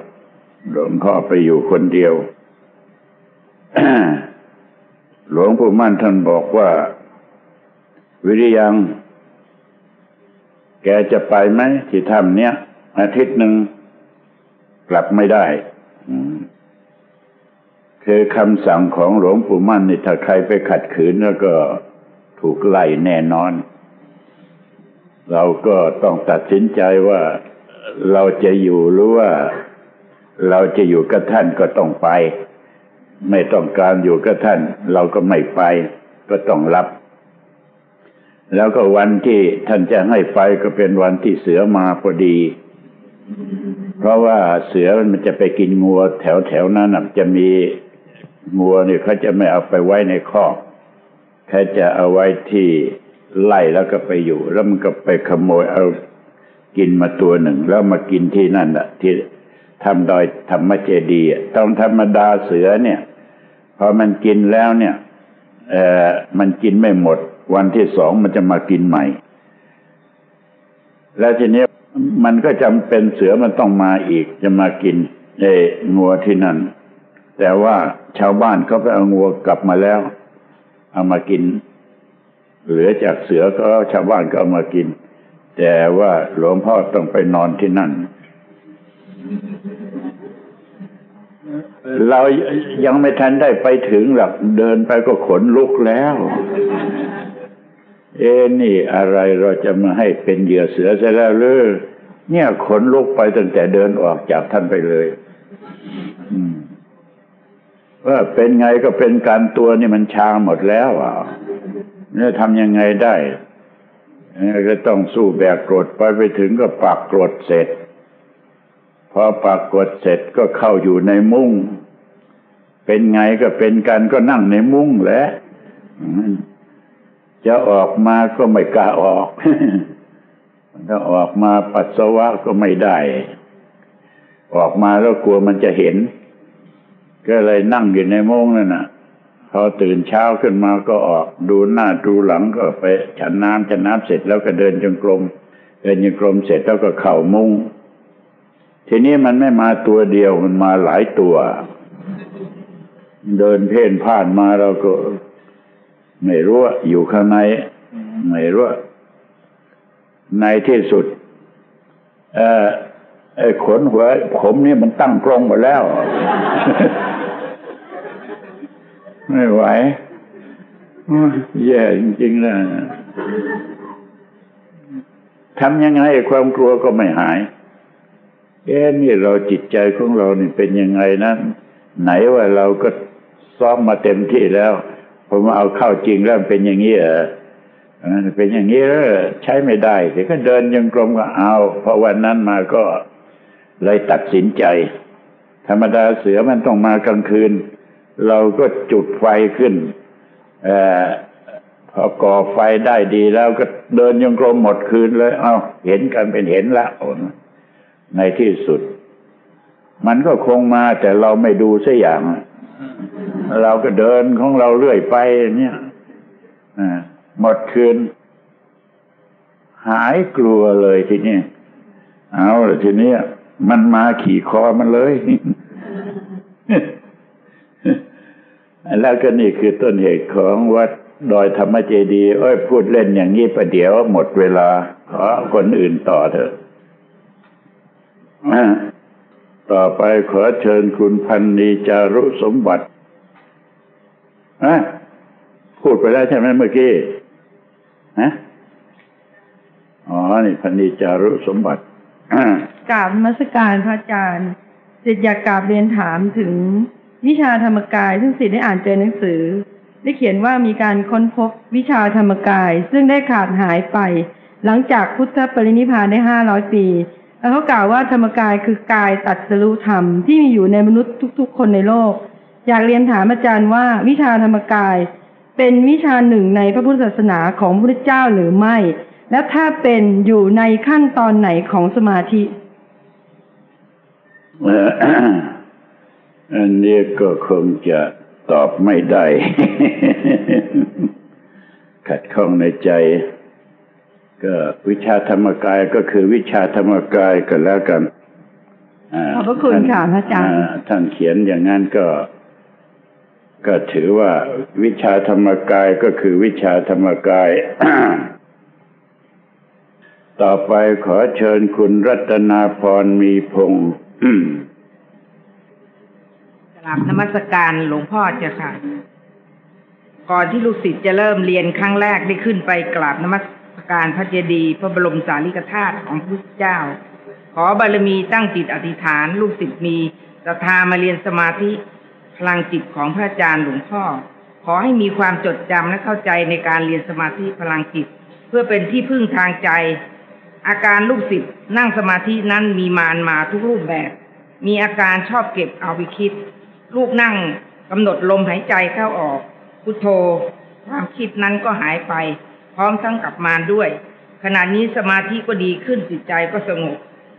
หลวงพ่อไปอยู่คนเดียว หลวงปู่มั่นท่านบอกว่า วิริยัง แกจะไปไหมที่ถ้ำเนี้ยอาทิตย์หนึ่งกลับไม่ได้คือคำสั่งของหลวงปู่มั่นนี่ถ้าใครไปขัดขืนแล้วก็ถูกไล่แน่นอน เราก็ต้องตัดสินใจว่าเราจะอยู่หรือว่า เราจะอยู่กับท่านก็ต้องไป ไม่ต้องการอยู่กับท่าน เราก็ไม่ไป ก็ต้องรับ แล้วก็วันที่ท่านจะให้ไปก็เป็นวันที่เสือมาพอดี เพราะว่าเสือมันจะไปกินงัวแถวแถวนั้นจะมีงัวเนี่ยเขาจะไม่เอาไปไว้ในคอกแค่จะเอาไว้ที่ไล่แล้วก็ไปอยู่ แล้วมันก็ไปขโมยเอากินมาตัวหนึ่ง แล้วมากินที่นั่นอะที่ทำดอยธรรมเจดีย์ต้องธรรมดาเสือเนี่ยพอมันกินแล้วเนี่ยเออมันกินไม่หมด วันที่สองมันจะมากินใหม่ แล้วทีนี้มันก็จำเป็นเสือมันต้องมาอีก จะมากินเองัวที่นั่น แต่ว่าชาวบ้านเขาไปเอางัวกลับมาแล้ว เอามากิน เหลือจากเสือก็ชาวบ้านก็เอามากิน แต่ว่าหลวงพ่อต้องไปนอนที่นั่น เรายังไม่ทันได้ไปถึงหลักเดินไปก็ขนลุกแล้ว เอ้นี่อะไรเราจะมาให้เป็นเหยื่อเสือซะแล้วหรือเนี่ยขนลุกไปตั้งแต่เดินออกจากท่านไปเลยว่าเป็นไงก็เป็นการตัวนี่มันชาหมดแล้วอะเนี่ยทำยังไงได้ก็ต้องสู้แบกกรดไปไปถึงก็ปากกรดเสร็จ พอปากกรดเสร็จก็เข้าอยู่ในมุ้งเป็นไงก็เป็นกันก็นั่งในมุ้งแหละ จะออกมาก็ไม่กล้าออกถ้าออกมาปัสสาวะก็ไม่ได้ ออกมาแล้วกลัวมันจะเห็น ก็เลยนั่งอยู่ในมุ้งนั่นน่ะพอตื่นเช้าขึ้นมาก็ออกดูหน้าดูหลังก็ไปฉันน้ำฉันน้ำเสร็จแล้วก็เดินจงกรมเดินจงกรมเสร็จแล้วก็เข่ามุ้งทีนี้มันไม่มาตัวเดียวมันมาหลายตัว เดินเพ่นพ่านมาเราก็ ไม่รู้ว่าอยู่ข้างใน ไม่รู้ว่าในที่สุด เออไอ้ขนหัวผมนี่มันตั้งกรงหมดแล้ว ไม่ไหวแย่จริงๆนะทำยังไงความกลัวก็ไม่หายเอ๊นี่เราจิตใจของเรานี่เป็นยังไงนะ ไหนว่าเราก็ซ้อมมาเต็มที่แล้ว ผมเอาเข้าจริงแล้วเป็นอย่างนี้เออเป็นอย่างนี้แล้วใช้ไม่ได้แต่ก็เดินยังกลมก็เอาเพราะวันนั้นมาก็เลยตัดสินใจ ธรรมดาเสือมันต้องมากลางคืน เราก็จุดไฟขึ้นอพอก่อไฟได้ดีแล้วก็เดินยังกลมหมดคืนเลย เอาเห็นกันเป็นเห็นละในที่สุด มันก็คงมาแต่เราไม่ดูสัอย่าง เราก็เดินของเราเรื่อยไปเนี่ยหมดคืน หายกลัวเลยทีนี้เอาละทีนี้มันมาขี่คอมันเลย แล้วก็นี่คือต้นเหตุของวัดดอยธรรมเจดีเอ้ยพูดเล่นอย่างนี้ประเดี๋ยวหมดเวลา ขอคนอื่นต่อเถอะต่อไปขอเชิญคุณพันนีจารุสมบัติ อะพูดไปแล้วใช่ไหมเมื่อกี้ฮะอ๋อ นี่พันนีจารุสมบัติกราบมัสการพระอาจารย์จิตอยากกราบเรียนถามถึงวิชาธรรมกาย ซึ่งสิทธิ์ได้อ่านเจอหนังสือ ได้เขียนว่ามีการค้นพบวิชาธรรมกาย ซึ่งได้ขาดหายไป หลังจากพุทธปรินิพานได้ห้าร้อยปี แล้วเขากล่าวว่าธรรมกายคือกายตัดสรุธรรมที่มีอยู่ในมนุษย์ทุก ๆ คนในโลก อยากเรียนถามอาจารย์ว่าวิชาธรรมกาย เป็นวิชาหนึ่งในพระพุทธศาสนาของพระพุทธเจ้าหรือไม่ และถ้าเป็นอยู่ในขั้นตอนไหนของสมาธิอันนี้ก็คงจะตอบไม่ได้ ขัดข้องในใจ ก็วิชาธรรมกายก็คือวิชาธรรมกายกันแล้วกันขอบพระคุณค่ะพระอาจารย์ท่านเขียนอย่างนั้นก็ ก็ถือว่าวิชาธรรมกายก็คือวิชาธรรมกาย ต่อไปขอเชิญคุณรัตนาพรมีพงศ์กราบนมัสการหลวงพ่อเจ้าค่ะ ก่อนที่ลูกศิษย์จะเริ่มเรียนครั้งแรกได้ขึ้นไปกราบนมัสการพระเจดีย์พระบรมสารีริกธาตุของพระพุทธเจ้า ขอบารมีตั้งจิตอธิษฐาน ลูกศิษย์มีศรัทธามาเรียนสมาธิ พลังจิตของพระอาจารย์หลวงพ่อ ขอให้มีความจดจำและเข้าใจในการเรียนสมาธิพลังจิต เพื่อเป็นที่พึ่งทางใจ อาการลูกศิษย์นั่งสมาธินั้นมีมารมาทุกรูปแบบ มีอาการชอบเก็บเอาไปคิด ลูกนั่งกำหนดลมหายใจเข้าออก พุทโธ ความคิดนั้นก็หายไป พร้อมทั้งกับมารด้วย ขณะนี้สมาธิก็ดีขึ้นจิตใจก็สงบ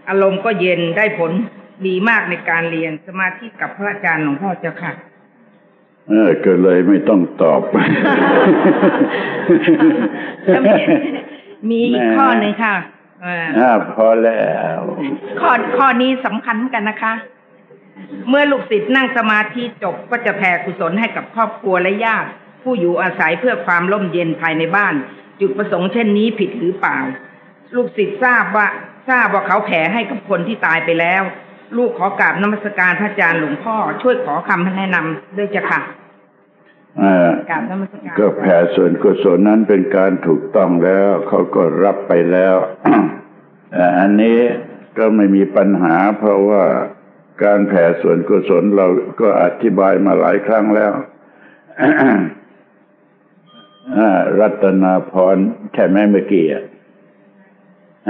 อารมณ์ก็เย็นได้ผล ดีมากในการเรียนสมาธิกับพระอาจารย์หลวงพ่อเจ้าค่ะ เออก็เลยไม่ต้องตอบแล้วมีมีอีกข้อหนึ่งค่ะเอ่ออ่าพอแล้วข้อข้อนี้สำคัญเหมือนกันนะคะ เมื่อลูกศิษย์นั่งสมาธิจบก็จะแผ่กุศลให้กับครอบครัวและญาติผู้อยู่อาศัยเพื่อความร่มเย็นภายในบ้าน จุดประสงค์เช่นนี้ผิดหรือเปล่า ลูกศิษย์ทราบว่าทราบว่าเขาแผ่ให้กับคนที่ตายไปแล้ว ลูกขอกราบนมัสการพระอาจารย์หลวงพ่อ ช่วยขอคำแนะนำด้วยจ้ะค่ะกราบนมัสการก็แผ่ส่วนกุศลนั้นเป็นการถูกต้องแล้วเขาก็รับไปแล้วอันนี้ก็ไม่มีปัญหา เพราะว่าการแผ่ส่วนกุศลเราก็อธิบายมาหลายครั้งแล้วรัตนาพรใช่ไหมเมื่อกี้อะ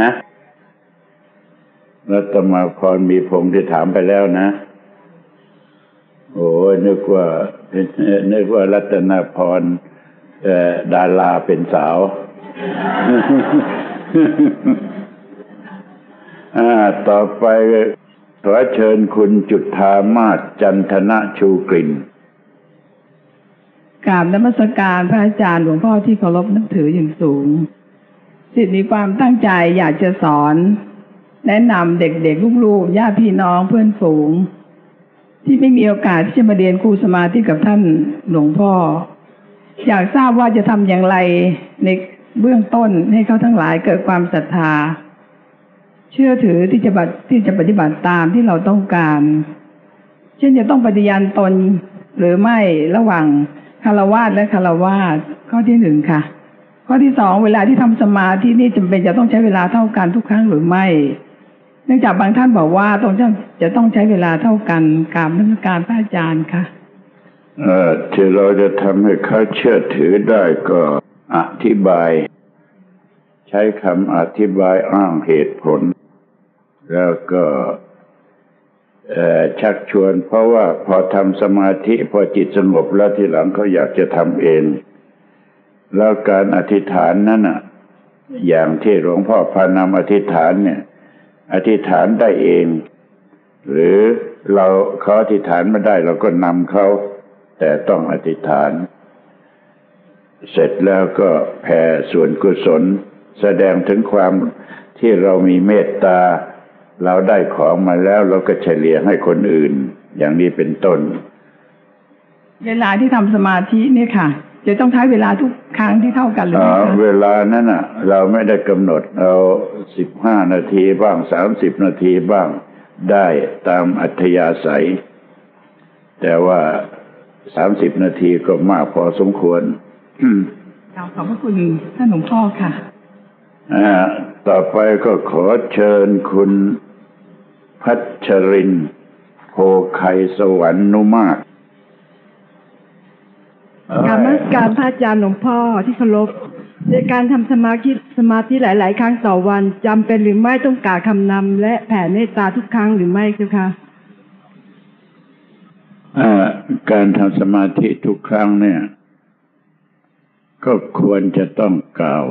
ฮะ รัตนาพรมีพงษ์ที่ถามไปแล้วนะ โอ้ยนึกว่านึกว่ารัตนาพรดาราเป็นสาวอ่าต่อไปขอเชิญคุณจุธามาศจันทนะชูกลิ่นกราบนมัสการพระอาจารย์หลวงพ่อที่เคารพนับถืออย่างสูงสิทธิ์มีความตั้งใจอยากจะสอน แนะนำเด็กๆลูกๆญาติพี่น้องเพื่อนฝูง ที่ไม่มีโอกาสที่จะมาเรียนครูสมาธิกับท่านหลวงพ่อ อยากทราบว่าจะทำอย่างไรในเบื้องต้นให้เขาทั้งหลายเกิดความศรัทธา เชื่อถือที่จะบัตที่จะปฏิบัติตามที่เราต้องการ เช่นจะต้องปฏิญาณตนหรือไม่ระหว่างคารวาสและคารวาสข้อที่หนึ่งค่ะ ข้อที่สองเวลาที่ทำสมาธินี่จำเป็นจะต้องใช้เวลาเท่ากันทุกครั้งหรือไม่ เนื่องจากบางท่านบอกว่าต้องจะต้องใช้เวลาเท่ากันกรารนักการพระอาจารย์ค่ะเอ่อที่เราจะทำให้เขาเชื่อถือได้ก็อธิบาย ใช้คำอธิบายอ้างเหตุผล แล้วก็เออชักชวน เพราะว่าพอทำสมาธิพอจิตสงบแล้วทีหลังเขาอยากจะทำเอง แล้วการอธิษฐานนั้นอะ อย่างที่หลวงพ่อพานำอธิษฐานเนี่ย อธิษฐานได้เอง หรือเราเขาอธิษฐานไม่ได้เราก็นำเขา แต่ต้องอธิษฐาน เสร็จแล้วก็แผ่ส่วนกุศล แสดงถึงความที่เรามีเมตตา เราได้ของมาแล้วเราก็เฉลี่ยให้คนอื่น อย่างนี้เป็นต้น เวลาที่ทำสมาธินี่ค่ะ จะต้องใช้เวลาทุกครั้งที่เท่ากันหรือเอ่ไม่อคะเวลานั้นน่ะ เราไม่ได้กำหนดเอาสิบห้านาทีบ้างสามสิบนาทีบ้างได้ตามอัธยาศัย แต่ว่าสามสิบนาทีก็มากพอสมควรกราบขอบพระคุณท่านหลวงพ่อค่ะอ่าต่อไปก็ขอเชิญคุณพัชรินทร์โพไคสวรรณุมาตร การนมัสการพระอาจารย์หลวงพ่อที่เคารพในการทำสมาธิสมาธิหลาย ๆ ครั้งต่อวันจำเป็นหรือไม่ต้องกล่าวคำนำและแผ่เมตตาทุกครั้งหรือไม่เจ้าคะอ่าการทำสมาธิทุกครั้งเนี่ย ก็ควรจะต้องกล่าว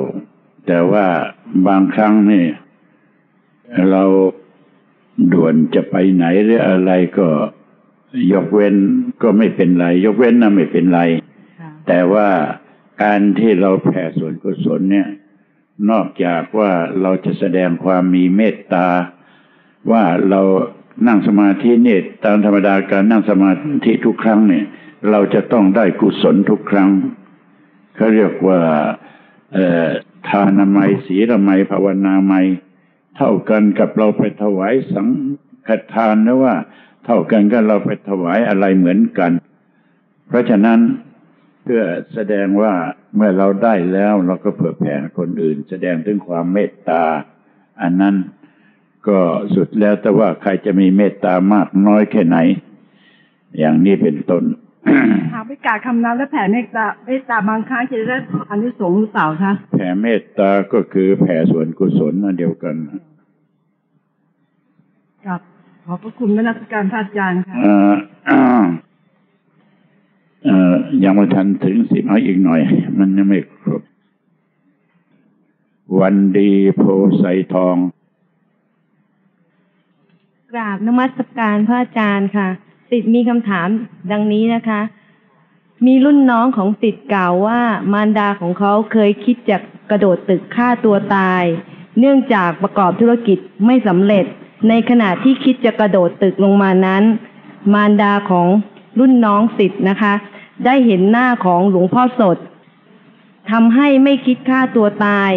แต่ว่าบางครั้งนี่เราด่วนจะไปไหนหรืออะไรก็ยกเว้นก็ไม่เป็นไร ยกเว้นนะไม่เป็นไร แต่ว่าการที่เราแผ่ส่วนกุศลเนี่ย นอกจากว่าเราจะแสดงความมีเมตตา ว่าเรานั่งสมาธิเนี่ยตามธรรมดาการนั่งสมาธิทุกครั้งเนี่ย เราจะต้องได้กุศลทุกครั้งเขาเรียกว่าทานามัยศีลไมัยภาวนาไมัย เท่ากันกับเราไปถวายสังฆทานนะว่า เท่ากันกับเราไปถวายอะไรเหมือนกัน เพราะฉะนั้น เพื่อแสดงว่าเมื่อเราได้แล้วเราก็เผื่อแผ่ให้คนอื่น แสดงถึงความเมตตา อันนั้นก็สุดแล้วแต่ว่าใครจะมีเมตตามากน้อยแค่ไหน อย่างนี้เป็นต้นหากไปกราบคำนั้นและแผ่เมตตาเมตตาบางครั้งจะได้อานิสงส์หรือเปล่าคะแผ่เมตตาก็คือแผ่ส่วนกุศลนั่นเดียวกันกับขอบพระคุณแม่นักการพระอาจารย์ค่ะเอ่อเอ่อ ยังไม่ทันถึงสิบเอาอีกหน่อย มันยังไม่ครบ วันดีโพไซทอง กราบนมัสการพระอาจารย์ค่ะสิทธิ์มีคำถามดังนี้นะคะ มีรุ่นน้องของสิทธิ์กล่าวว่า มารดาของเขาเคยคิดจะกระโดดตึกฆ่าตัวตาย เนื่องจากประกอบธุรกิจไม่สำเร็จ ในขณะที่คิดจะกระโดดตึกลงมานั้น มารดาของรุ่นน้องสิทธิ์นะคะ ได้เห็นหน้าของหลวงพ่อสดทำให้ไม่คิดฆ่าตัวตาย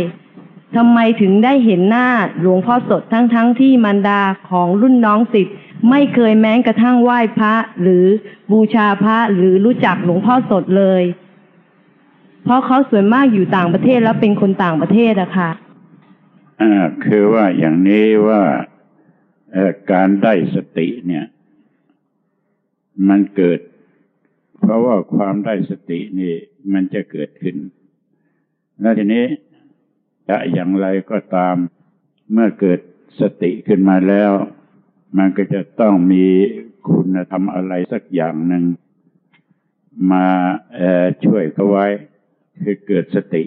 ทำไมถึงได้เห็นหน้าหลวงพ่อสดทั้งๆทที่มารดาของรุ่นน้องสิทธิ์ไม่เคยแม้กระทั่งไหว้พระ หรือบูชาพระหรือรู้จักหลวงพ่อสดเลย เพราะเขาส่วนมากอยู่ต่างประเทศแล้วเป็นคนต่างประเทศอะค่ะอ่าคือว่าอย่างนี้ว่าการได้สติเนี่ย มันเกิด เพราะว่าความได้สตินี่มันจะเกิดขึ้น แล้วทีนี้จะอย่างไรก็ตาม เมื่อเกิดสติขึ้นมาแล้ว มันก็จะต้องมีคุณธรรมอะไรสักอย่างหนึ่งมาช่วยเขาไว้คือเกิดสติ